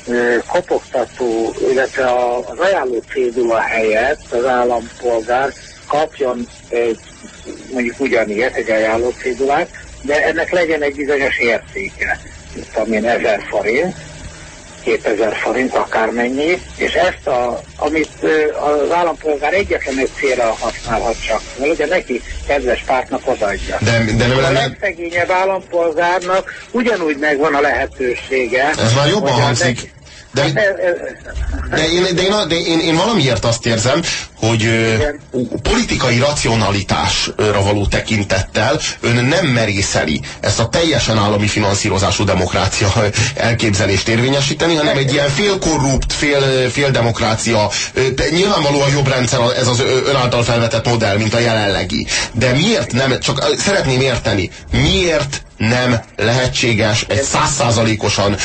ö, kopogtató, illetve a, az ajánló cédula helyett az állampolgár kapjon egy mondjuk ugyanilyet, egy ajánló cédulát, de ennek legyen egy bizonyos értéke, mint amilyen 1000 forint, 2000 forint akármennyi, és ezt, a, amit az állampolgár egyetlen egy célra használhat csak, mert ugye neki kedves pártnak odaadja. De, de nem a lenne... legszegényebb állampolgárnak ugyanúgy megvan a lehetősége. Ez már jobban hangzik. neki- De, Hát, de, én, de, én, de én, én valamiért azt érzem, hogy ö, politikai racionalitásra való tekintettel ön nem merészeli ezt a teljesen állami finanszírozású demokrácia *laughs* elképzelést érvényesíteni, hanem egy ilyen félkorrupt, fél, fél demokrácia, te- nyilvánvalóan jobb rendszer ez az ön által felvetett modell, mint a jelenlegi. De miért nem, csak szeretném érteni, miért nem lehetséges egy százszázalékosan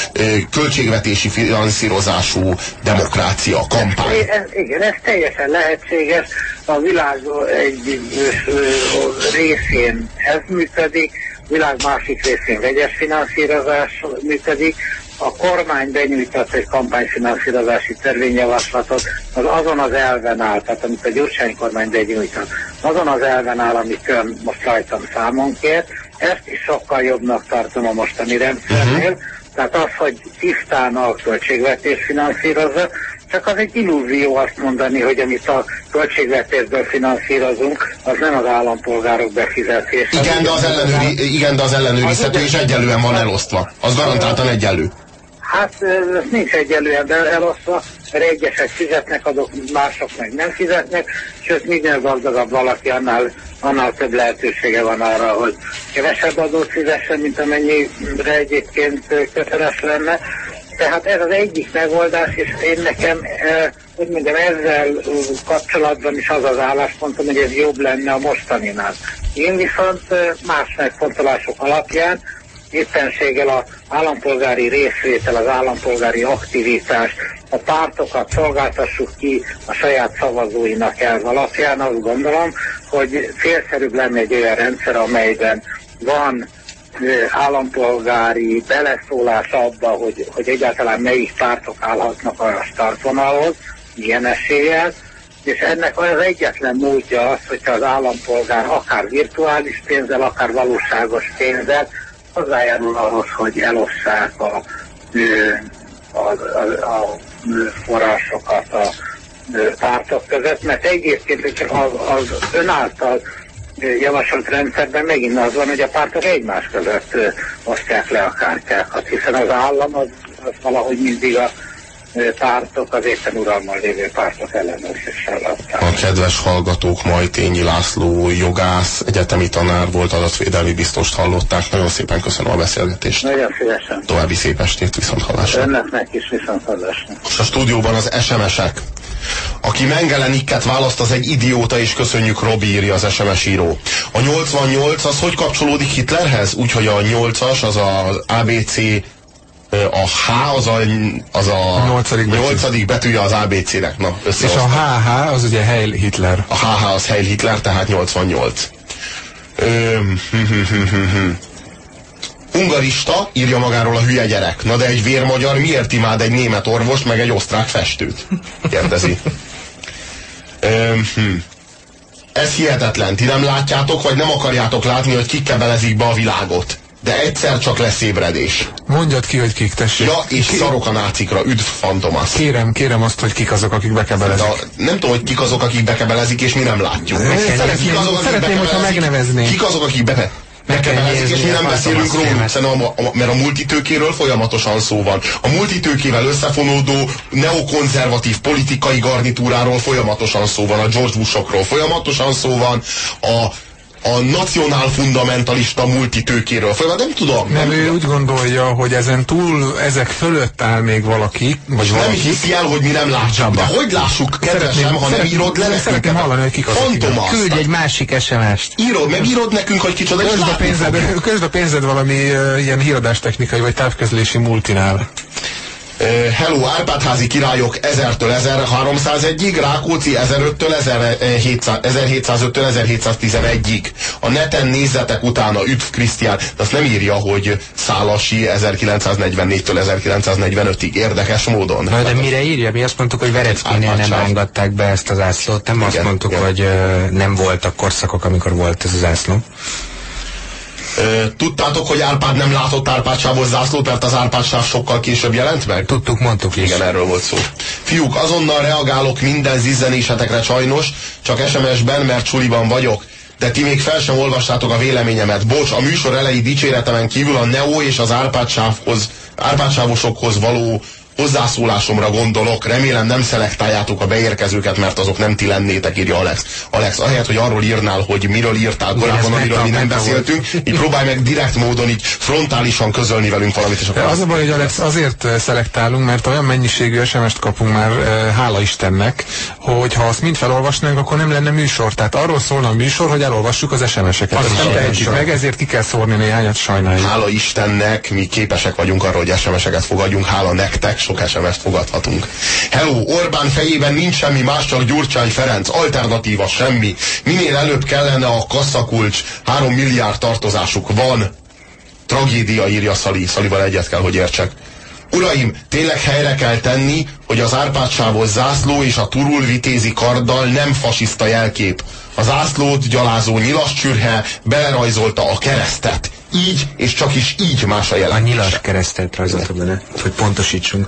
költségvetési finanszírozású demokrácia, kampány. Ez, igen, ez teljesen lehetséges. A világ egy részén ez működik, a világ másik részén vegyes finanszírozás működik. A kormány benyújtott egy kampányfinanszírozási törvényjavaslatot, az azon az elven áll, tehát amit a Gyurcsány kormány benyújtott, azon az elven áll, amit ön most rajtam számon kért. Ezt is sokkal jobbnak tartom a mostani rendszernél. Uh-huh. Tehát az, hogy tisztán a költségvetés finanszírozza, csak az egy illúzió azt mondani, hogy amit a költségvetésből finanszírozunk, az nem az állampolgárok befizetése. Igen, de az, ellenőri, igen, de az ellenőrizhető és egyelően van elosztva. Az garantáltan egyenlő. Hát ez nincs egyelően elosztva, mert egyesek fizetnek, adok, mások meg nem fizetnek, sőt minél gazdagabb valaki, annál, annál több lehetősége van arra, hogy kevesebb adót fizessen, mint amennyire egyébként köteles lenne. Tehát ez az egyik megoldás, és én nekem, eh, hogy mondjam, ezzel kapcsolatban is az az álláspontom, hogy ez jobb lenne a mostaninál. Én viszont ö, más megfontolások alapján éppenséggel az állampolgári részvétel, az állampolgári aktivitás, a pártokat szolgáltassuk ki a saját szavazóinak elv alapján. Azt gondolom, hogy célszerűbb lenne egy olyan rendszer, amelyben van állampolgári beleszólás abba, hogy, hogy egyáltalán melyik pártok állhatnak a startvonalhoz, ilyen eséllyel, és ennek az egyetlen módja az, hogyha az állampolgár akár virtuális pénzzel, akár valóságos pénzzel hozzájárul ahhoz, hogy elosszák a, a, a, a forrásokat a pártok között, mert egyébként hogy az, az ön által javasolt rendszerben megint az van, hogy a pártok egymás között osztják le a kártyákat, hiszen az állam az, az valahogy mindig a pártok, az éppen uralmal lévő pártok ellenőrzéssel adták. A kedves hallgatók, Majtényi László jogász, egyetemi tanár volt, adatvédelmi biztost hallották. Nagyon szépen köszönöm a beszélgetést. Nagyon szívesen. További szép estét, viszont hallásra. Önöknek is viszont hallásra. Most a stúdióban az SMS-ek. Aki Mengelenikket választ, az egy idióta, és köszönjük, Robi írja az SMS író. A 88 az hogy kapcsolódik Hitlerhez? Úgyhogy a 8-as az az ABC, a H az a, az a nyolcadik betű. nyolcadik betűje az ABC-nek. Na, És a. HH az ugye Heil Hitler. A HH az Heil Hitler, tehát 88. Öm, hm, hm, hm. Ungarista, írja magáról a hülye gyerek. Na de egy vérmagyar miért imád egy német orvost, meg egy osztrák festőt? Kérdezi. Öm, hm. Ez hihetetlen. Ti nem látjátok, vagy nem akarjátok látni, hogy kik kebelezik be a világot. De egyszer csak lesz ébredés. Mondjad ki, hogy kik tessék. Ja, és szarok a nácikra. Üdv, Fantomas. Kérem, kérem azt, hogy kik azok, akik De bekebelezik. a, nem tudom, hogy kik azok, akik bekebelezik, és mi nem látjuk. Szeretném- Kik azok, szeretném, hogyha megneveznék. Kik azok, akik be, bekebelezik, és mi nem beszélünk róluk, mert a multitőkéről folyamatosan szó van. A multitőkével összefonódó neokonzervatív politikai garnitúráról folyamatosan szó van, a George Bushokról folyamatosan szó van, a a nacionál fundamentalista multitőkéről folyamatosan, nem tudom. Nem, Nem, ő tudom. úgy gondolja, hogy ezen túl, ezek fölött áll még valaki, vagy nem valaki. hiszi el, hogy mi nem látjuk. De hogy lássuk, kedvesem, Szeretném- ha nem írod le nekünk? szeretném hallani, hogy kik azok. Küldj egy másik SMS-t. Írod, meg írod nekünk, hogy kicsoda, és Közd a, pénzed, közd a pénzed valami uh, ilyen híradástechnikai vagy távközlési multinál. Hello, Árpádházi királyok 1000-től 1301-ig, Rákóczi 1005-től 1705-től 1711-ig. A neten nézzetek utána, üdv Krisztián, de azt nem írja, hogy Szálasi 1944-től 1945-ig, érdekes módon. Na, de mire írja? Mi azt mondtuk, hogy Vereckinél nem rángatták be ezt az ászlót, nem igen, azt mondtuk, igen. hogy nem voltak korszakok, amikor volt ez az ászló. Tudtátok, hogy Árpád nem látott Árpád sávos zászlót, mert az Árpád sáv sokkal később jelent meg? Tudtuk, mondtuk is. Igen, erről volt szó. Fiúk, azonnal reagálok minden zizzenésetekre sajnos, csak SMS-ben, mert suliban vagyok. De ti még fel sem olvastátok a véleményemet. Bocs, a műsor elejé dicséretemen kívül a Neo és az Árpád sávhoz, Árpád sávosokhoz való hozzászólásomra gondolok, remélem nem szelektáljátok a beérkezőket, mert azok nem ti lennétek, írja Alex. Alex, ahelyett, hogy arról írnál, hogy miről írtál korábban, amiről mi nem beszéltünk, így próbálj meg direkt módon így frontálisan közölni velünk valamit. És akkor az a baj, hogy Alex, azért eh, szelektálunk, mert olyan mennyiségű SMS-t kapunk már, eh, hála Istennek, hogy ha azt mind felolvasnánk, akkor nem lenne műsor. Tehát arról szólna a műsor, hogy elolvassuk az SMS-eket. Az nem tehetjük meg, ezért ki kell szórni néhányat, sajnáljuk. Hála Istennek, mi képesek vagyunk arra, hogy SMS-eket fogadjunk, hála nektek, sok SMS-t fogadhatunk. Hello, Orbán fejében nincs semmi más, csak Gyurcsány Ferenc. Alternatíva semmi. Minél előbb kellene a kasszakulcs. Három milliárd tartozásuk van. Tragédia, írja Szali. Szalival egyet kell, hogy értsek. Uraim, tényleg helyre kell tenni, hogy az Árpádsávos zászló és a turul vitézi karddal nem fasiszta jelkép. Az zászlót gyalázó nyilas csürhe belerajzolta a keresztet. Így, és csak is így más a jelentése. A nyilas keresztet rajzolta bele, hogy pontosítsunk.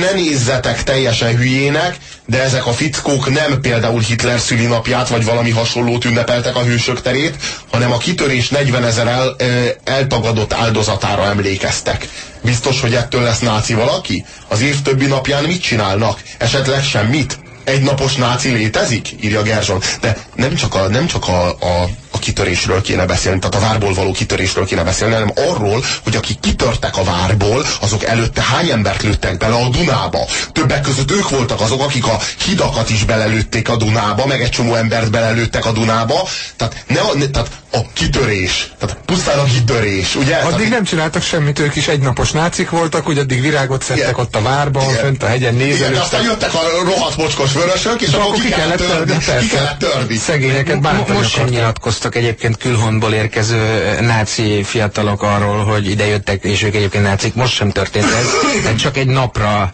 Ne nézzetek teljesen hülyének, de ezek a fickók nem például Hitler szülinapját, vagy valami hasonlót ünnepeltek a hősök terét, hanem a kitörés 40 ezer el, eltagadott áldozatára emlékeztek. Biztos, hogy ettől lesz náci valaki? Az év többi napján mit csinálnak? Esetleg semmit? Egy napos náci létezik? Írja Gerzson. De nem csak a, nem csak a, a a kitörésről kéne beszélni, tehát a várból való kitörésről kéne beszélni, hanem arról, hogy akik kitörtek a várból, azok előtte hány embert lőttek bele a Dunába. Többek között ők voltak azok, akik a hidakat is belelőtték a Dunába, meg egy csomó embert belelőttek a Dunába. Tehát, ne, ne, tehát a kitörés, tehát pusztán a kitörés, ugye? Addig nem csináltak semmit, ők is egynapos nácik voltak, hogy addig virágot szedtek igen, ott a várban, igen, fönt a hegyen nézelődtek. Igen, aztán jöttek a rohadt mocskos vörösök, és, és akkor ki kellett törni. Ki kellett törni. Szegényeket bántani Most sem nyilatkoztak egyébként külhonból érkező náci fiatalok arról, hogy ide jöttek, és ők egyébként nácik. Most sem történt ez. Tehát csak egy napra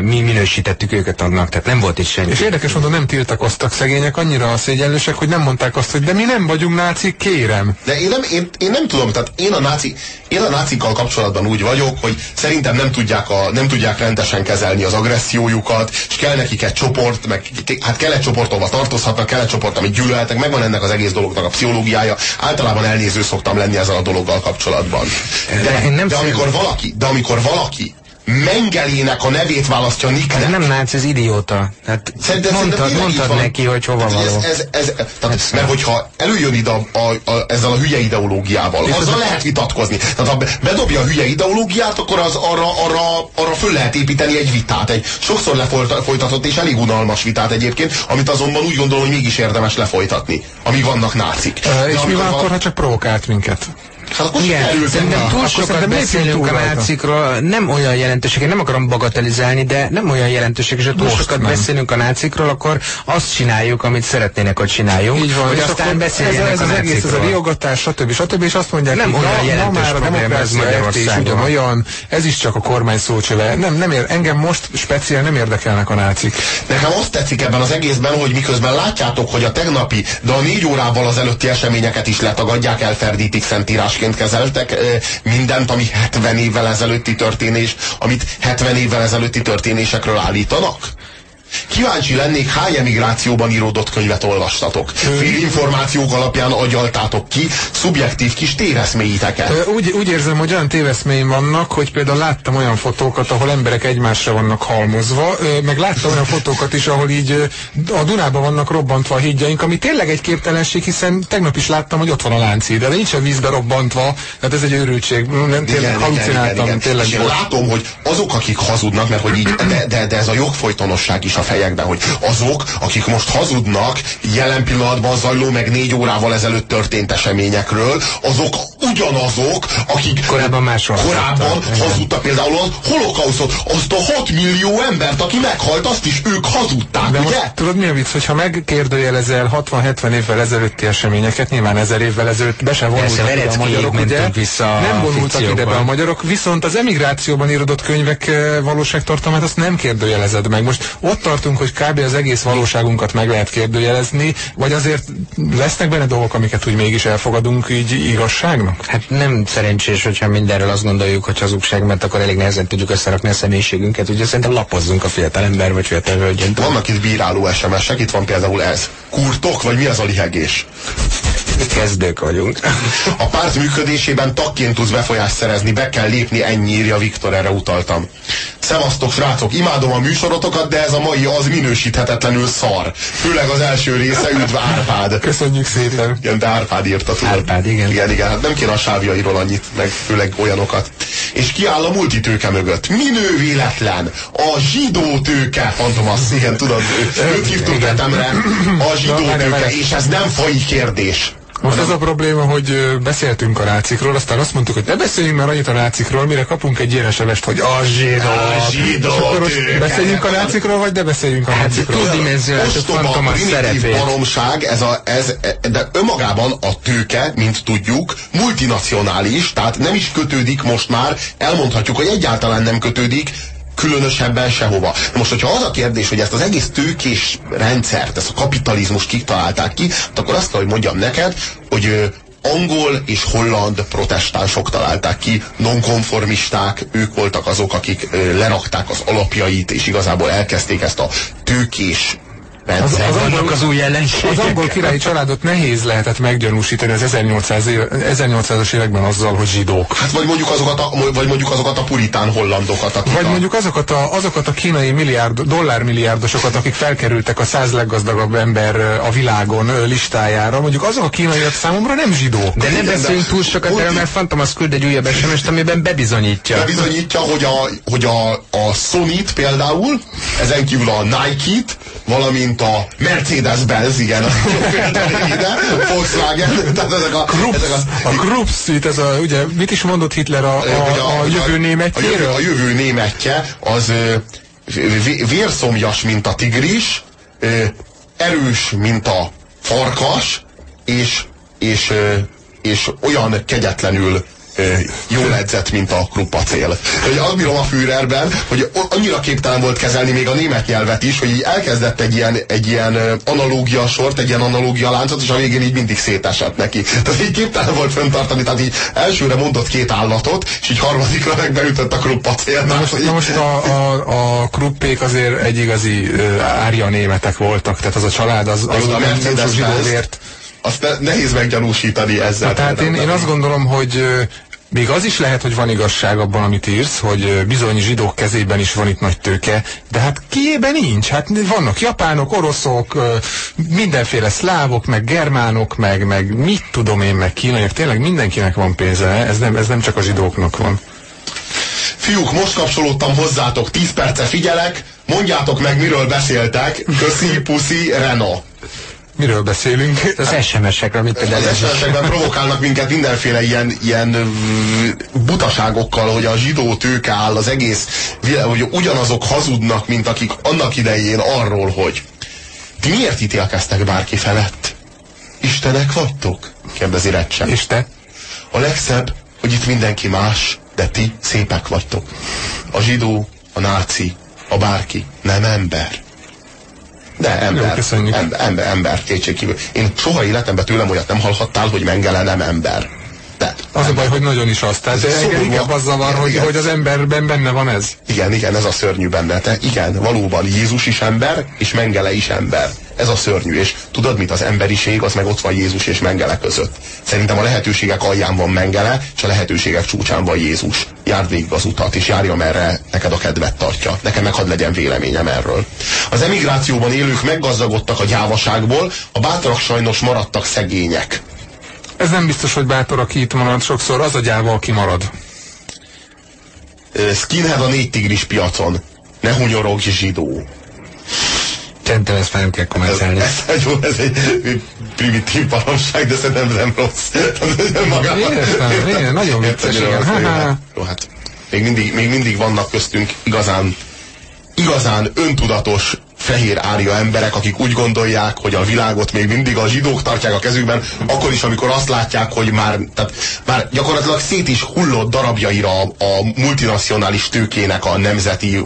mi minősítettük őket annak, tehát nem volt itt semmi. És érdekes mondom, nem tiltakoztak szegények, annyira szégyenlősek, hogy nem mondták azt, hogy de mi nem vagyunk nácik, kérem. De én nem, én, én nem tudom, tehát én a, náci, én a nácikkal kapcsolatban úgy vagyok, hogy szerintem nem tudják, a, nem tudják rendesen kezelni az agressziójukat, és kell nekik egy csoport, meg hát kell egy csoport, ahova tartozhatnak, kell egy csoport, amit gyűlölhetnek, megvan ennek az egész dolognak a pszichológiája. Általában elnéző szoktam lenni ezzel a dologgal kapcsolatban. De, de, de amikor valaki, de amikor valaki Mengelének a nevét választja Nicknek. Ez nem náci, ez idióta. Hát szerintem, mondtad, szerintem mondtad neki, hogy hova hát, való. Ez, ez, ez, tehát, ez mert hogyha előjön ide a, a, a, ezzel a hülye ideológiával, és azzal lehet vitatkozni. Tehát ha bedobja a hülye ideológiát, akkor az arra, arra, arra föl lehet építeni egy vitát. Egy sokszor lefolytatott és elég unalmas vitát egyébként, amit azonban úgy gondolom, hogy mégis érdemes lefolytatni. Amíg vannak nácik. E, és mi van akkor, ha csak provokált minket? Hát akkor Igen, szerintem túl sokat beszélünk a nácikról, nem olyan jelentőség, én nem akarom bagatelizálni, de nem olyan jelentőség, és ha túl sokat nem. beszélünk a nácikról, akkor azt csináljuk, amit szeretnének, hogy csináljunk. Így van, hogy aztán beszéljenek ez, ez az egész, ez a riogatás, stb. stb. és azt mondják, nem olyan jelentős már a demokrácia ugyanolyan, ez is csak a kormány szócsöve. Nem, nem ér, engem most speciál nem érdekelnek a nácik. Nekem azt tetszik ebben az egészben, hogy miközben látjátok, hogy a tegnapi, de a négy órával az előtti eseményeket is letagadják, elferdítik szentírás másként kezeltek mindent, ami 70 évvel ezelőtti történés, amit 70 évvel ezelőtti történésekről állítanak? Kíváncsi lennék, hány emigrációban íródott könyvet olvastatok. Fél információk alapján agyaltátok ki szubjektív kis téveszméiteket. Úgy, úgy érzem, hogy olyan téveszméim vannak, hogy például láttam olyan fotókat, ahol emberek egymásra vannak halmozva, meg láttam olyan fotókat is, ahol így a Dunában vannak robbantva a hídjaink, ami tényleg egy képtelenség, hiszen tegnap is láttam, hogy ott van a lánci, de nincs a vízbe robbantva, tehát ez egy őrültség. Nem, tényleg igen, halucináltam. Igen, igen. Tényleg És én látom, hogy azok, akik hazudnak, mert hogy így, de, de, de ez a jogfolytonosság is a fejekben, hogy azok, akik most hazudnak jelen pillanatban zajló meg négy órával ezelőtt történt eseményekről, azok ugyanazok, akik Korábban másról korábban hazudtak. Például az holokauszot, azt a 6 millió embert, aki meghalt, azt is ők hazudták, De ugye? most tudod mi a vicc, hogyha megkérdőjelezel 60-70 évvel ezelőtti eseményeket, nyilván ezer évvel ezelőtt be se vonultak ide a magyarok, ugye? vissza a Nem vonultak ide be a magyarok, viszont az emigrációban irodott könyvek eh, valóságtartalmát azt nem kérdőjelezed meg. Most ott tartunk, hogy kb. az egész valóságunkat meg lehet kérdőjelezni, vagy azért lesznek benne dolgok, amiket úgy mégis elfogadunk így igazságnak? Hát nem szerencsés, hogyha mindenről azt gondoljuk, hogy hazugság, mert akkor elég nehezen tudjuk összerakni a személyiségünket. Ugye szerintem lapozzunk a fiatal ember vagy fiatal hölgyön. Vannak itt bíráló SMS-ek, itt van például ez. Kurtok, vagy mi az a lihegés? Kezdők vagyunk. A párt működésében tagként tudsz befolyást szerezni, be kell lépni, ennyi írja Viktor, erre utaltam. Szevasztok, srácok, imádom a műsorotokat, de ez a mai az minősíthetetlenül szar. Főleg az első része, üdv Árpád. Köszönjük szépen! Igen, de Árpád írta, tudod. Árpád, igen. Igen, igen, hát nem kéne a sávjairól annyit, meg főleg olyanokat. És ki áll a multitőke mögött? Minő véletlen! A zsidó tőke, Fantomasz, igen, tudod, őt hívtuk tetemre, a zsidó tőke, és ez nem fai kérdés. Most az a probléma, hogy beszéltünk a nácikról, aztán azt mondtuk, hogy ne beszéljünk már annyit a nácikról, mire kapunk egy sms hogy a zsidó. A zsidó beszéljünk a nácikról, vagy ne beszéljünk a túldimensionált Ostoba, fantomas primitív szerepét. baromság, ez a, ez, de önmagában a tőke, mint tudjuk, multinacionális, tehát nem is kötődik most már, elmondhatjuk, hogy egyáltalán nem kötődik, különösebben sehova. Na Most, hogyha az a kérdés, hogy ezt az egész tőkés rendszert, ezt a kapitalizmus kik találták ki, hát akkor azt kell, hogy mondjam neked, hogy angol és holland protestánsok találták ki, nonkonformisták, ők voltak azok, akik lerakták az alapjait, és igazából elkezdték ezt a tőkés rendszer. az angol- Vannak az új jelenségek. Az angol királyi családot nehéz lehetett meggyanúsítani az 1800 éve, 1800-as években azzal, hogy zsidók. Hát vagy mondjuk azokat a, vagy mondjuk azokat a puritán hollandokat, akik Vagy a, mondjuk azokat a, azokat a kínai milliárd, dollármilliárdosokat, akik felkerültek a száz leggazdagabb ember a világon listájára, mondjuk azok a kínaiak számomra nem zsidók. De nem beszéljünk túl sokat erről, mert Fantomas küld egy újabb sms amiben bebizonyítja. bebizonyítja, hogy a, hogy a, a Sony-t például, ezen kívül a Nike-t, valamint a Mercedes-Benz, igen, ide, Volkswagen, tehát ezek a, ezek a, A Krupszit, ez a, ugye, mit is mondott Hitler a, hogy a, a jövő a jövő, a jövő németje az vérszomjas, mint a tigris, erős, mint a farkas, és, és, és olyan kegyetlenül jól edzett, mint a kruppacél. Hogy azt bírom a Führerben, hogy annyira képtelen volt kezelni még a német nyelvet is, hogy így elkezdett egy ilyen, egy ilyen analógia sort, egy ilyen analógia láncot, és a végén így mindig szétesett neki. Tehát így képtelen volt fenntartani, tehát így elsőre mondott két állatot, és így harmadikra meg beütött a kruppacél. Na most, na most a, a, a kruppék azért egy igazi árja németek voltak, tehát az a család az, az de a nem. Azt ne, nehéz meggyanúsítani ezzel. Na, tehát én, én azt gondolom, hogy még az is lehet, hogy van igazság abban, amit írsz, hogy bizony zsidók kezében is van itt nagy tőke, de hát kiében nincs. Hát vannak japánok, oroszok, mindenféle szlávok, meg germánok, meg, meg mit tudom én, meg kínaiak. Tényleg mindenkinek van pénze, ez nem, ez nem csak a zsidóknak van. Fiúk, most kapcsolódtam hozzátok, 10 perce figyelek, mondjátok meg, miről beszéltek. Köszi, puszi, Rena. Miről beszélünk? Az SMS-ekről, mit például Az esetekben provokálnak minket mindenféle ilyen, ilyen butaságokkal, hogy a zsidó tőke áll az egész, hogy ugyanazok hazudnak, mint akik annak idején arról, hogy ti miért ítélkeztek bárki felett? Istenek vagytok? kérdezi Recse. És te? A legszebb, hogy itt mindenki más, de ti szépek vagytok. A zsidó, a náci, a bárki, nem ember. De ember. Jó, köszönjük. ember, ember, ember, kétségkívül. Én soha életemben tőlem olyat nem hallhattál, hogy Mengele nem ember. De, Az a baj, hogy nagyon is az. Tehát Ez szomorú. inkább az zavar, Igen, hogy, igen. hogy az emberben benne van ez. Igen, igen, ez a szörnyű benne. Te, igen, valóban Jézus is ember, és Mengele is ember. Ez a szörnyű, és tudod mit, az emberiség az meg ott van Jézus és Mengele között. Szerintem a lehetőségek alján van Mengele, és a lehetőségek csúcsán van Jézus. Járd végig az utat, és járja merre neked a kedvet tartja. Nekem meg hadd legyen véleményem erről. Az emigrációban élők meggazdagodtak a gyávaságból, a bátrak sajnos maradtak szegények. Ez nem biztos, hogy bátor, aki itt marad sokszor, az a gyáva, aki marad. Skinhead a négy tigris piacon. Ne hunyorogj, zsidó. Szerintem ezt már nem kell Ez, kommentálni. ez, egy, jó, ez egy primitív baromság, de szerintem nem rossz. Én, nagyon vicces, igen. hát, Jó, hát még mindig, még mindig vannak köztünk igazán, igazán öntudatos fehér árja emberek, akik úgy gondolják, hogy a világot még mindig a zsidók tartják a kezükben, akkor is, amikor azt látják, hogy már, tehát, már gyakorlatilag szét is hullott darabjaira a, a multinacionális tőkének a nemzeti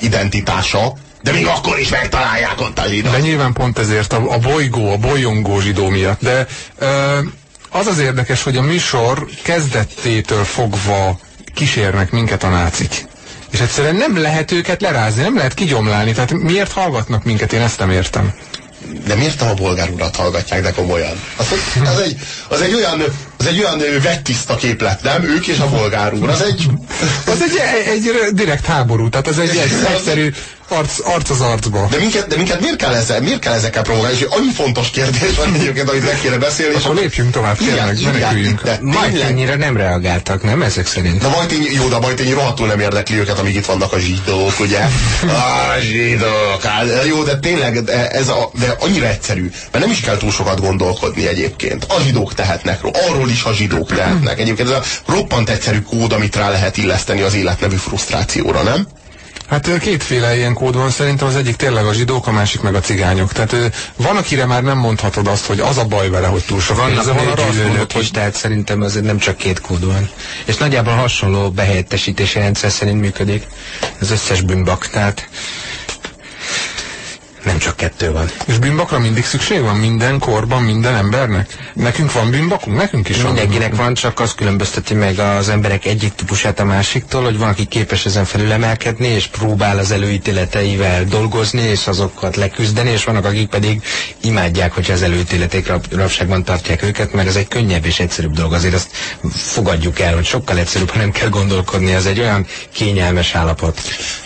identitása, de még akkor is megtalálják ott a zsidót. De nyilván pont ezért a, a bolygó, a bolyongó zsidó miatt. De ö, az az érdekes, hogy a műsor kezdettétől fogva kísérnek minket a nácik. És egyszerűen nem lehet őket lerázni, nem lehet kigyomlálni. Tehát miért hallgatnak minket, én ezt nem értem. De miért a bolgár urat hallgatják, de komolyan? Az, az, egy, az egy olyan, az egy olyan vettiszta képlet, nem? Ők és a bolgár úr. Az egy, Az egy, egy, egy direkt háború, tehát az egy, egy *laughs* egyszerű arc, arc az arcba. de minket, de minket miért kell, ezzel, miért kell ezekkel provokálni? És annyi fontos kérdés van egyébként, amit meg kéne beszélni. és Akkor lépjünk tovább, kérlek, meneküljünk. Ennyire nem reagáltak, nem ezek szerint? de Bajtény, jó, de a Bajtény rohadtul nem érdekli őket, amíg itt vannak a zsidók, ugye? *laughs* A zsidók, hát, jó, de tényleg de ez a, de annyira egyszerű, mert nem is kell túl sokat gondolkodni egyébként. A zsidók tehetnek, róla, arról is a zsidók tehetnek. Egyébként ez a roppant egyszerű kód, amit rá lehet illeszteni az életnevű frusztrációra, nem? Hát kétféle ilyen kód van, szerintem az egyik tényleg a zsidók, a másik meg a cigányok. Tehát van, akire már nem mondhatod azt, hogy az a baj vele, hogy túl sok pénze van, arra azt mondod, nőgyűlölők is, hogy tehát szerintem azért nem csak két kód van. És nagyjából hasonló behelyettesítési rendszer szerint működik az összes bűnbak, tehát nem csak kettő van. És bűnbakra mindig szükség van minden korban, minden embernek? Nekünk van bűnbakunk? Nekünk is van Mindenkinek bűnbakunk. van, csak az különbözteti meg az emberek egyik típusát a másiktól, hogy van, aki képes ezen felül emelkedni, és próbál az előítéleteivel dolgozni, és azokat leküzdeni, és vannak, akik pedig imádják, hogyha az előítéleték rab, rabságban tartják őket, mert ez egy könnyebb és egyszerűbb dolog. Azért azt fogadjuk el, hogy sokkal egyszerűbb, ha nem kell gondolkodni, ez egy olyan kényelmes állapot.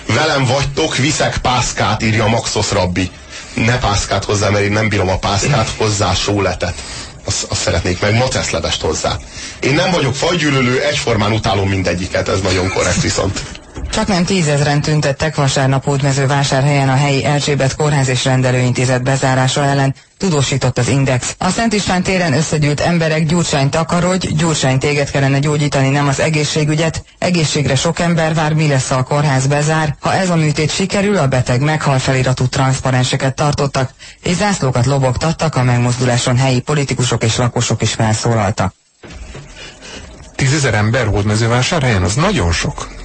Velem vagytok, viszek pászkát, írja Maxos Rabbi. Ne pászkát hozzá, mert én nem bírom a pászkát, hozzá sóletet. Azt, azt szeretnék meg, maceszlevest hozzá. Én nem vagyok fajgyűlölő, egyformán utálom mindegyiket, ez nagyon korrekt viszont. Csak nem tízezren tüntettek vasárnap Hódmezővásárhelyen a helyi Erzsébet kórház és rendelőintézet bezárása ellen, tudósított az Index. A Szent István téren összegyűlt emberek Gyurcsány takarodj, Gyurcsány téged kellene gyógyítani, nem az egészségügyet. Egészségre sok ember vár, mi lesz, ha a kórház bezár. Ha ez a műtét sikerül, a beteg meghal feliratú transzparenseket tartottak, és zászlókat lobogtattak, a megmozduláson helyi politikusok és lakosok is felszólaltak. Tízezer ember hódmezővásárhelyen, az nagyon sok.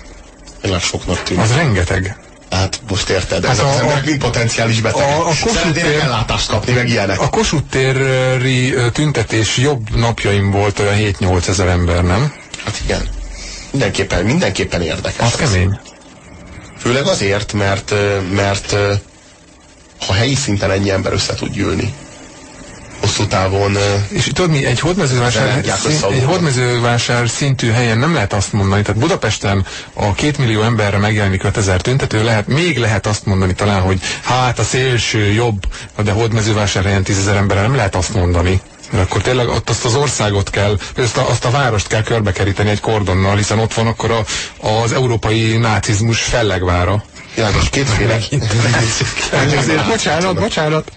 Tényleg soknak tűnik. Az rengeteg. Hát most érted, Hát ezek a- az emberek mind potenciális betegek. a- a Szeretnének ellátást kapni, meg ilyenek. A Kossuth téri tüntetés jobb napjaim volt olyan 7-8 ezer ember, nem? Hát igen. Mindenképpen, mindenképpen érdekes. Az kemény. Főleg azért, mert, mert ha helyi szinten ennyi ember össze tud gyűlni, hosszú távon És tudod mi, egy hódmezővásár, szín, egy hódmezővásár szintű helyen nem lehet azt mondani, tehát Budapesten a két millió emberre megjelenik 5000 tüntető, lehet, még lehet azt mondani talán, hogy hát a szélső jobb, de hódmezővásárhelyen 10 emberre nem lehet azt mondani. Mert akkor tényleg ott azt az országot kell, azt a, azt a várost kell körbekeríteni egy kordonnal, hiszen ott van akkor a, az európai nácizmus fellegvára. világos kétféle. *laughs* Bocsánat, bocsánat.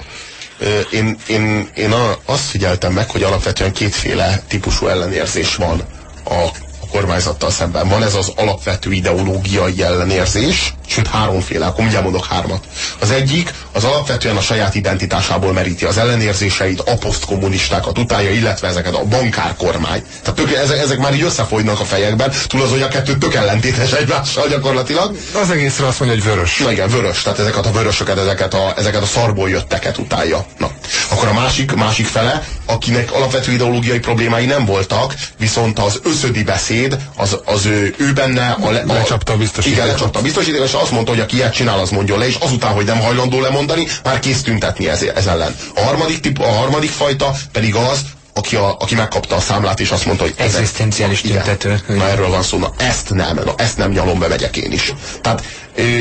Én, én, én azt figyeltem meg, hogy alapvetően kétféle típusú ellenérzés van a kormányzattal szemben. Van ez az alapvető ideológiai ellenérzés, sőt háromféle, akkor mindjárt mondok hármat. Az egyik, az alapvetően a saját identitásából meríti az ellenérzéseit, a posztkommunistákat utálja, illetve ezeket a bankárkormány. Tehát tök, ezek, ezek már így összefolynak a fejekben, túl az, hogy a kettő tök ellentétes egymással gyakorlatilag. Az egészre azt mondja, hogy vörös. Na igen, vörös, tehát ezeket a vörösöket, ezeket a, ezeket a szarból jötteket utálja. Na, akkor a másik, másik fele, akinek alapvető ideológiai problémái nem voltak, viszont az összödi beszéd, az, az ő, ő benne a, le, a Lecsapta a biztosítékot. Igen, lecsapta a biztosítékot, és azt mondta, hogy aki ilyet csinál, az mondjon le, és azután, hogy nem hajlandó lemondani, már kész tüntetni ez, ez ellen. A harmadik, tip, a harmadik fajta pedig az, aki, a, aki megkapta a számlát, és azt mondta, hogy Egzisztenciális igen. tüntető. Na erről van szó, na ezt nem, na ezt nem nyalom be, megyek én is. Tehát,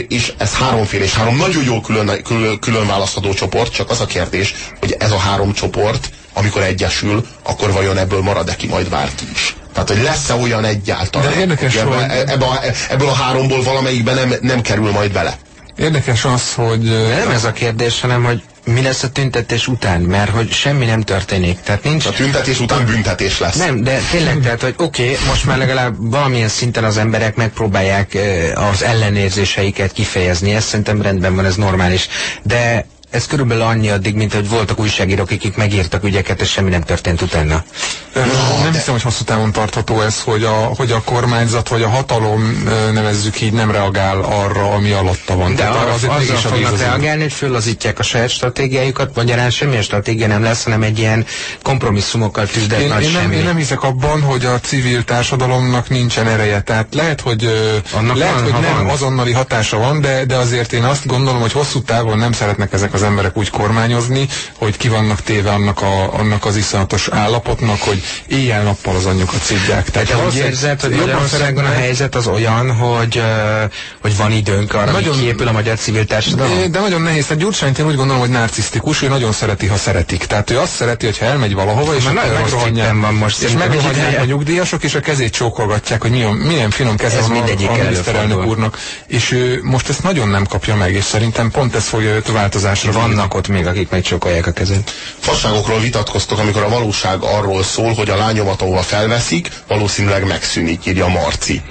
és ez háromféle, és három nagyon jól külön, külön, külön választható csoport, csak az a kérdés, hogy ez a három csoport, amikor egyesül, akkor vajon ebből marad-e ki majd bárki is. Tehát, hogy lesz-e olyan egyáltalán, De érdekes, hogy ebbe, hogy- ebbe a, ebből a háromból valamelyikben nem, nem kerül majd bele. Érdekes az, hogy... De nem ez a kérdés, hanem hogy mi lesz a tüntetés után, mert hogy semmi nem történik. Tehát nincs... A tüntetés után büntetés lesz. Nem, de tényleg, tehát, hogy oké, okay, most már legalább valamilyen szinten az emberek megpróbálják az ellenérzéseiket kifejezni, ez szerintem rendben van, ez normális. De ez körülbelül annyi addig, mint hogy voltak újságírók, akik megírtak ügyeket, és semmi nem történt utána. No, nem hiszem, hogy hosszú távon tartható ez, hogy a, hogy a kormányzat vagy a hatalom nevezzük így nem reagál arra, ami alatta van. De Tehát arra azért azzal fognak az reagálni, hogy fölazítják a saját stratégiájukat, magyarán semmilyen stratégia nem lesz, hanem egy ilyen kompromisszumokkal tüzdelt én, nagy én, nem, semmi. én nem hiszek abban, hogy a civil társadalomnak nincsen ereje. Tehát lehet, hogy, Annak lehet, van, hogy nem van. azonnali hatása van, de, de azért én azt gondolom, hogy hosszú távon nem szeretnek ezek az emberek úgy kormányozni, hogy ki vannak téve annak, a, annak az iszonyatos állapotnak, hogy éjjel-nappal az anyjukat szidják. Tehát te azt hogy érzed, hogy Magyarországon a helyzet az olyan, hogy, hogy van időnk arra, Nagyon- hogy kiépül a magyar civil társadalom? De nagyon nehéz. Tehát Gyurcsányt én úgy gondolom, hogy narcisztikus, ő nagyon szereti, ha szeretik. Tehát ő azt szereti, hogyha elmegy valahova, és Már akkor nagyon rossz megrohanják- van most és megrohanják hogy- a nyugdíjasok, és a kezét csókolgatják, hogy milyen, milyen finom keze Ez van a, a miniszterelnök úrnak. És ő most ezt nagyon nem kapja meg, és szerintem pont ez fogja őt változásra vinni. Vannak ott még, akik megcsokolják a kezét. Fasságokról vitatkoztok, amikor a valóság arról szól, hogy a lányomat, ahova felveszik, valószínűleg megszűnik, írja Marci.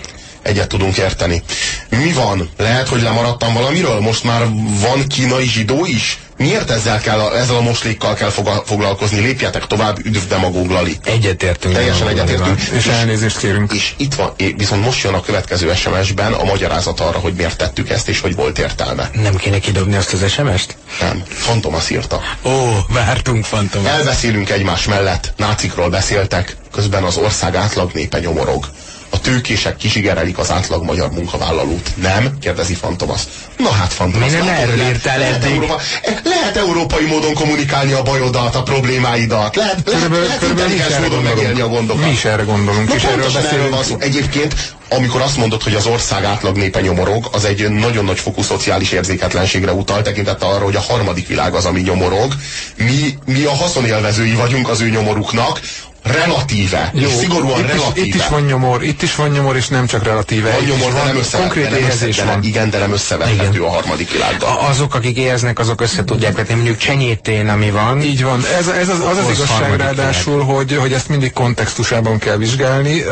Egyet tudunk érteni. Mi van? Lehet, hogy lemaradtam valamiről? Most már van kínai zsidó is? Miért ezzel, kell, ezzel a moslékkal kell foglalkozni? Lépjetek tovább, üdv demagóg Lali. Egyetértünk. Teljesen egyetértünk. És elnézést kérünk. És itt van, viszont most jön a következő SMS-ben a magyarázat arra, hogy miért tettük ezt, és hogy volt értelme. Nem kéne kidobni azt az SMS-t? Nem. Fantomas írta. Ó, vártunk Fantomas. Elbeszélünk egymás mellett, nácikról beszéltek, közben az ország átlag népe nyomorog. A tőkések kizsigerelik az átlag magyar munkavállalót. Nem? kérdezi Fantomas. Na hát Fantomas. Mi nem látod, erről lehet- írtál lehet, eddig? Európa, eh, lehet európai módon kommunikálni a bajodat, a problémáidat. Lehet, lehet, Körülbelül, lehet körülbelül mi is intelligens módon megélni a gondokat. Mi is erre gondolunk, Na és erről erről beszélünk. van szó. Egyébként, amikor azt mondod, hogy az ország átlag népe nyomorog, az egy nagyon nagy fokú szociális érzéketlenségre utal, tekintettel arra, hogy a harmadik világ az, ami nyomorog. Mi, mi a haszonélvezői vagyunk az ő nyomoruknak, relatíve, Jó, és szigorúan itt, is, relatíve. itt is van nyomor, itt is van nyomor, és nem csak relatíve. van is nyomor, de van nem összevethető. Konkrét de éhezés van. igen, de nem összevethető a harmadik világgal. A- azok, akik éheznek, azok össze tudják vetni. Mondjuk csenyétén, ami van. Így van. Ez, ez az, az, az Az igazság ráadásul, hogy, hogy ezt mindig kontextusában kell vizsgálni.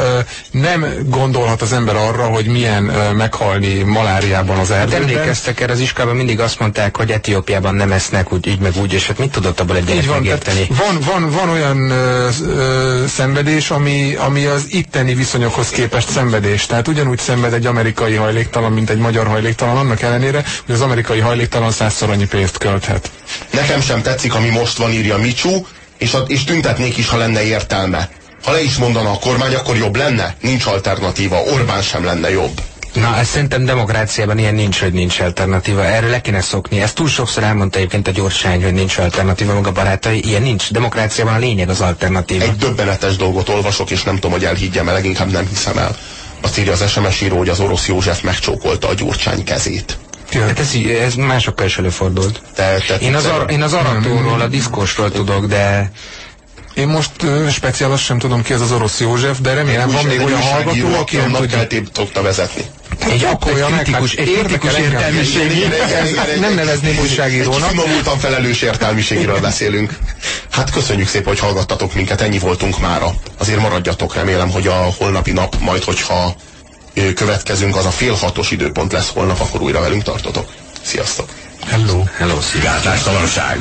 Nem gondolhat az ember arra, hogy milyen meghalni maláriában az Hát erdőben. emlékeztek erre az iskolában, mindig azt mondták, hogy Etiópiában nem esznek úgy, így meg úgy, és hát mit tudott abból egy gyerek megérteni? van, van, van olyan ö, ö, szenvedés, ami, ami az itteni viszonyokhoz képest szenvedés. Tehát ugyanúgy szenved egy amerikai hajléktalan, mint egy magyar hajléktalan, annak ellenére, hogy az amerikai hajléktalan százszor annyi pénzt költhet. Nekem sem tetszik, ami most van, írja Micsú, és, a, és tüntetnék is, ha lenne értelme. Ha le is mondana a kormány, akkor jobb lenne? Nincs alternatíva. Orbán sem lenne jobb. Na, ez szerintem demokráciában ilyen nincs, hogy nincs alternatíva. Erről le kéne szokni. Ezt túl sokszor elmondta egyébként a gyorsány, hogy nincs alternatíva, maga barátai. Ilyen nincs. Demokráciában a lényeg az alternatíva. Egy döbbenetes dolgot olvasok, és nem tudom, hogy elhiggyem el, leginkább nem hiszem el. Azt írja az SMS író, hogy az orosz József megcsókolta a gyurcsány kezét. Hát ez, ez másokkal is előfordult. Te, te Én az, ar- én az aratóról, a diszkósról tudok, de Én most ö, speciál azt sem tudom ki ez az orosz József, de remélem van még olyan hallgató, aki nem tudja. szokta vezetni. Egy akkor olyan meg, kritikus, hát egy kritikus értelmiségi. Nem nevezném újságírónak. Egy finomultan felelős értelmiségről beszélünk. Hát köszönjük szépen, hogy hallgattatok minket, ennyi voltunk mára. Azért maradjatok, remélem, hogy a holnapi nap majd, hogyha következünk, az a fél hatos időpont lesz holnap, akkor újra velünk tartotok. Sziasztok! Hello. Hello. Gátlástalanság.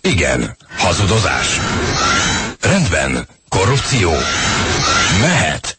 Igen. Hazudozás. Rendben. Korrupció. Mehet.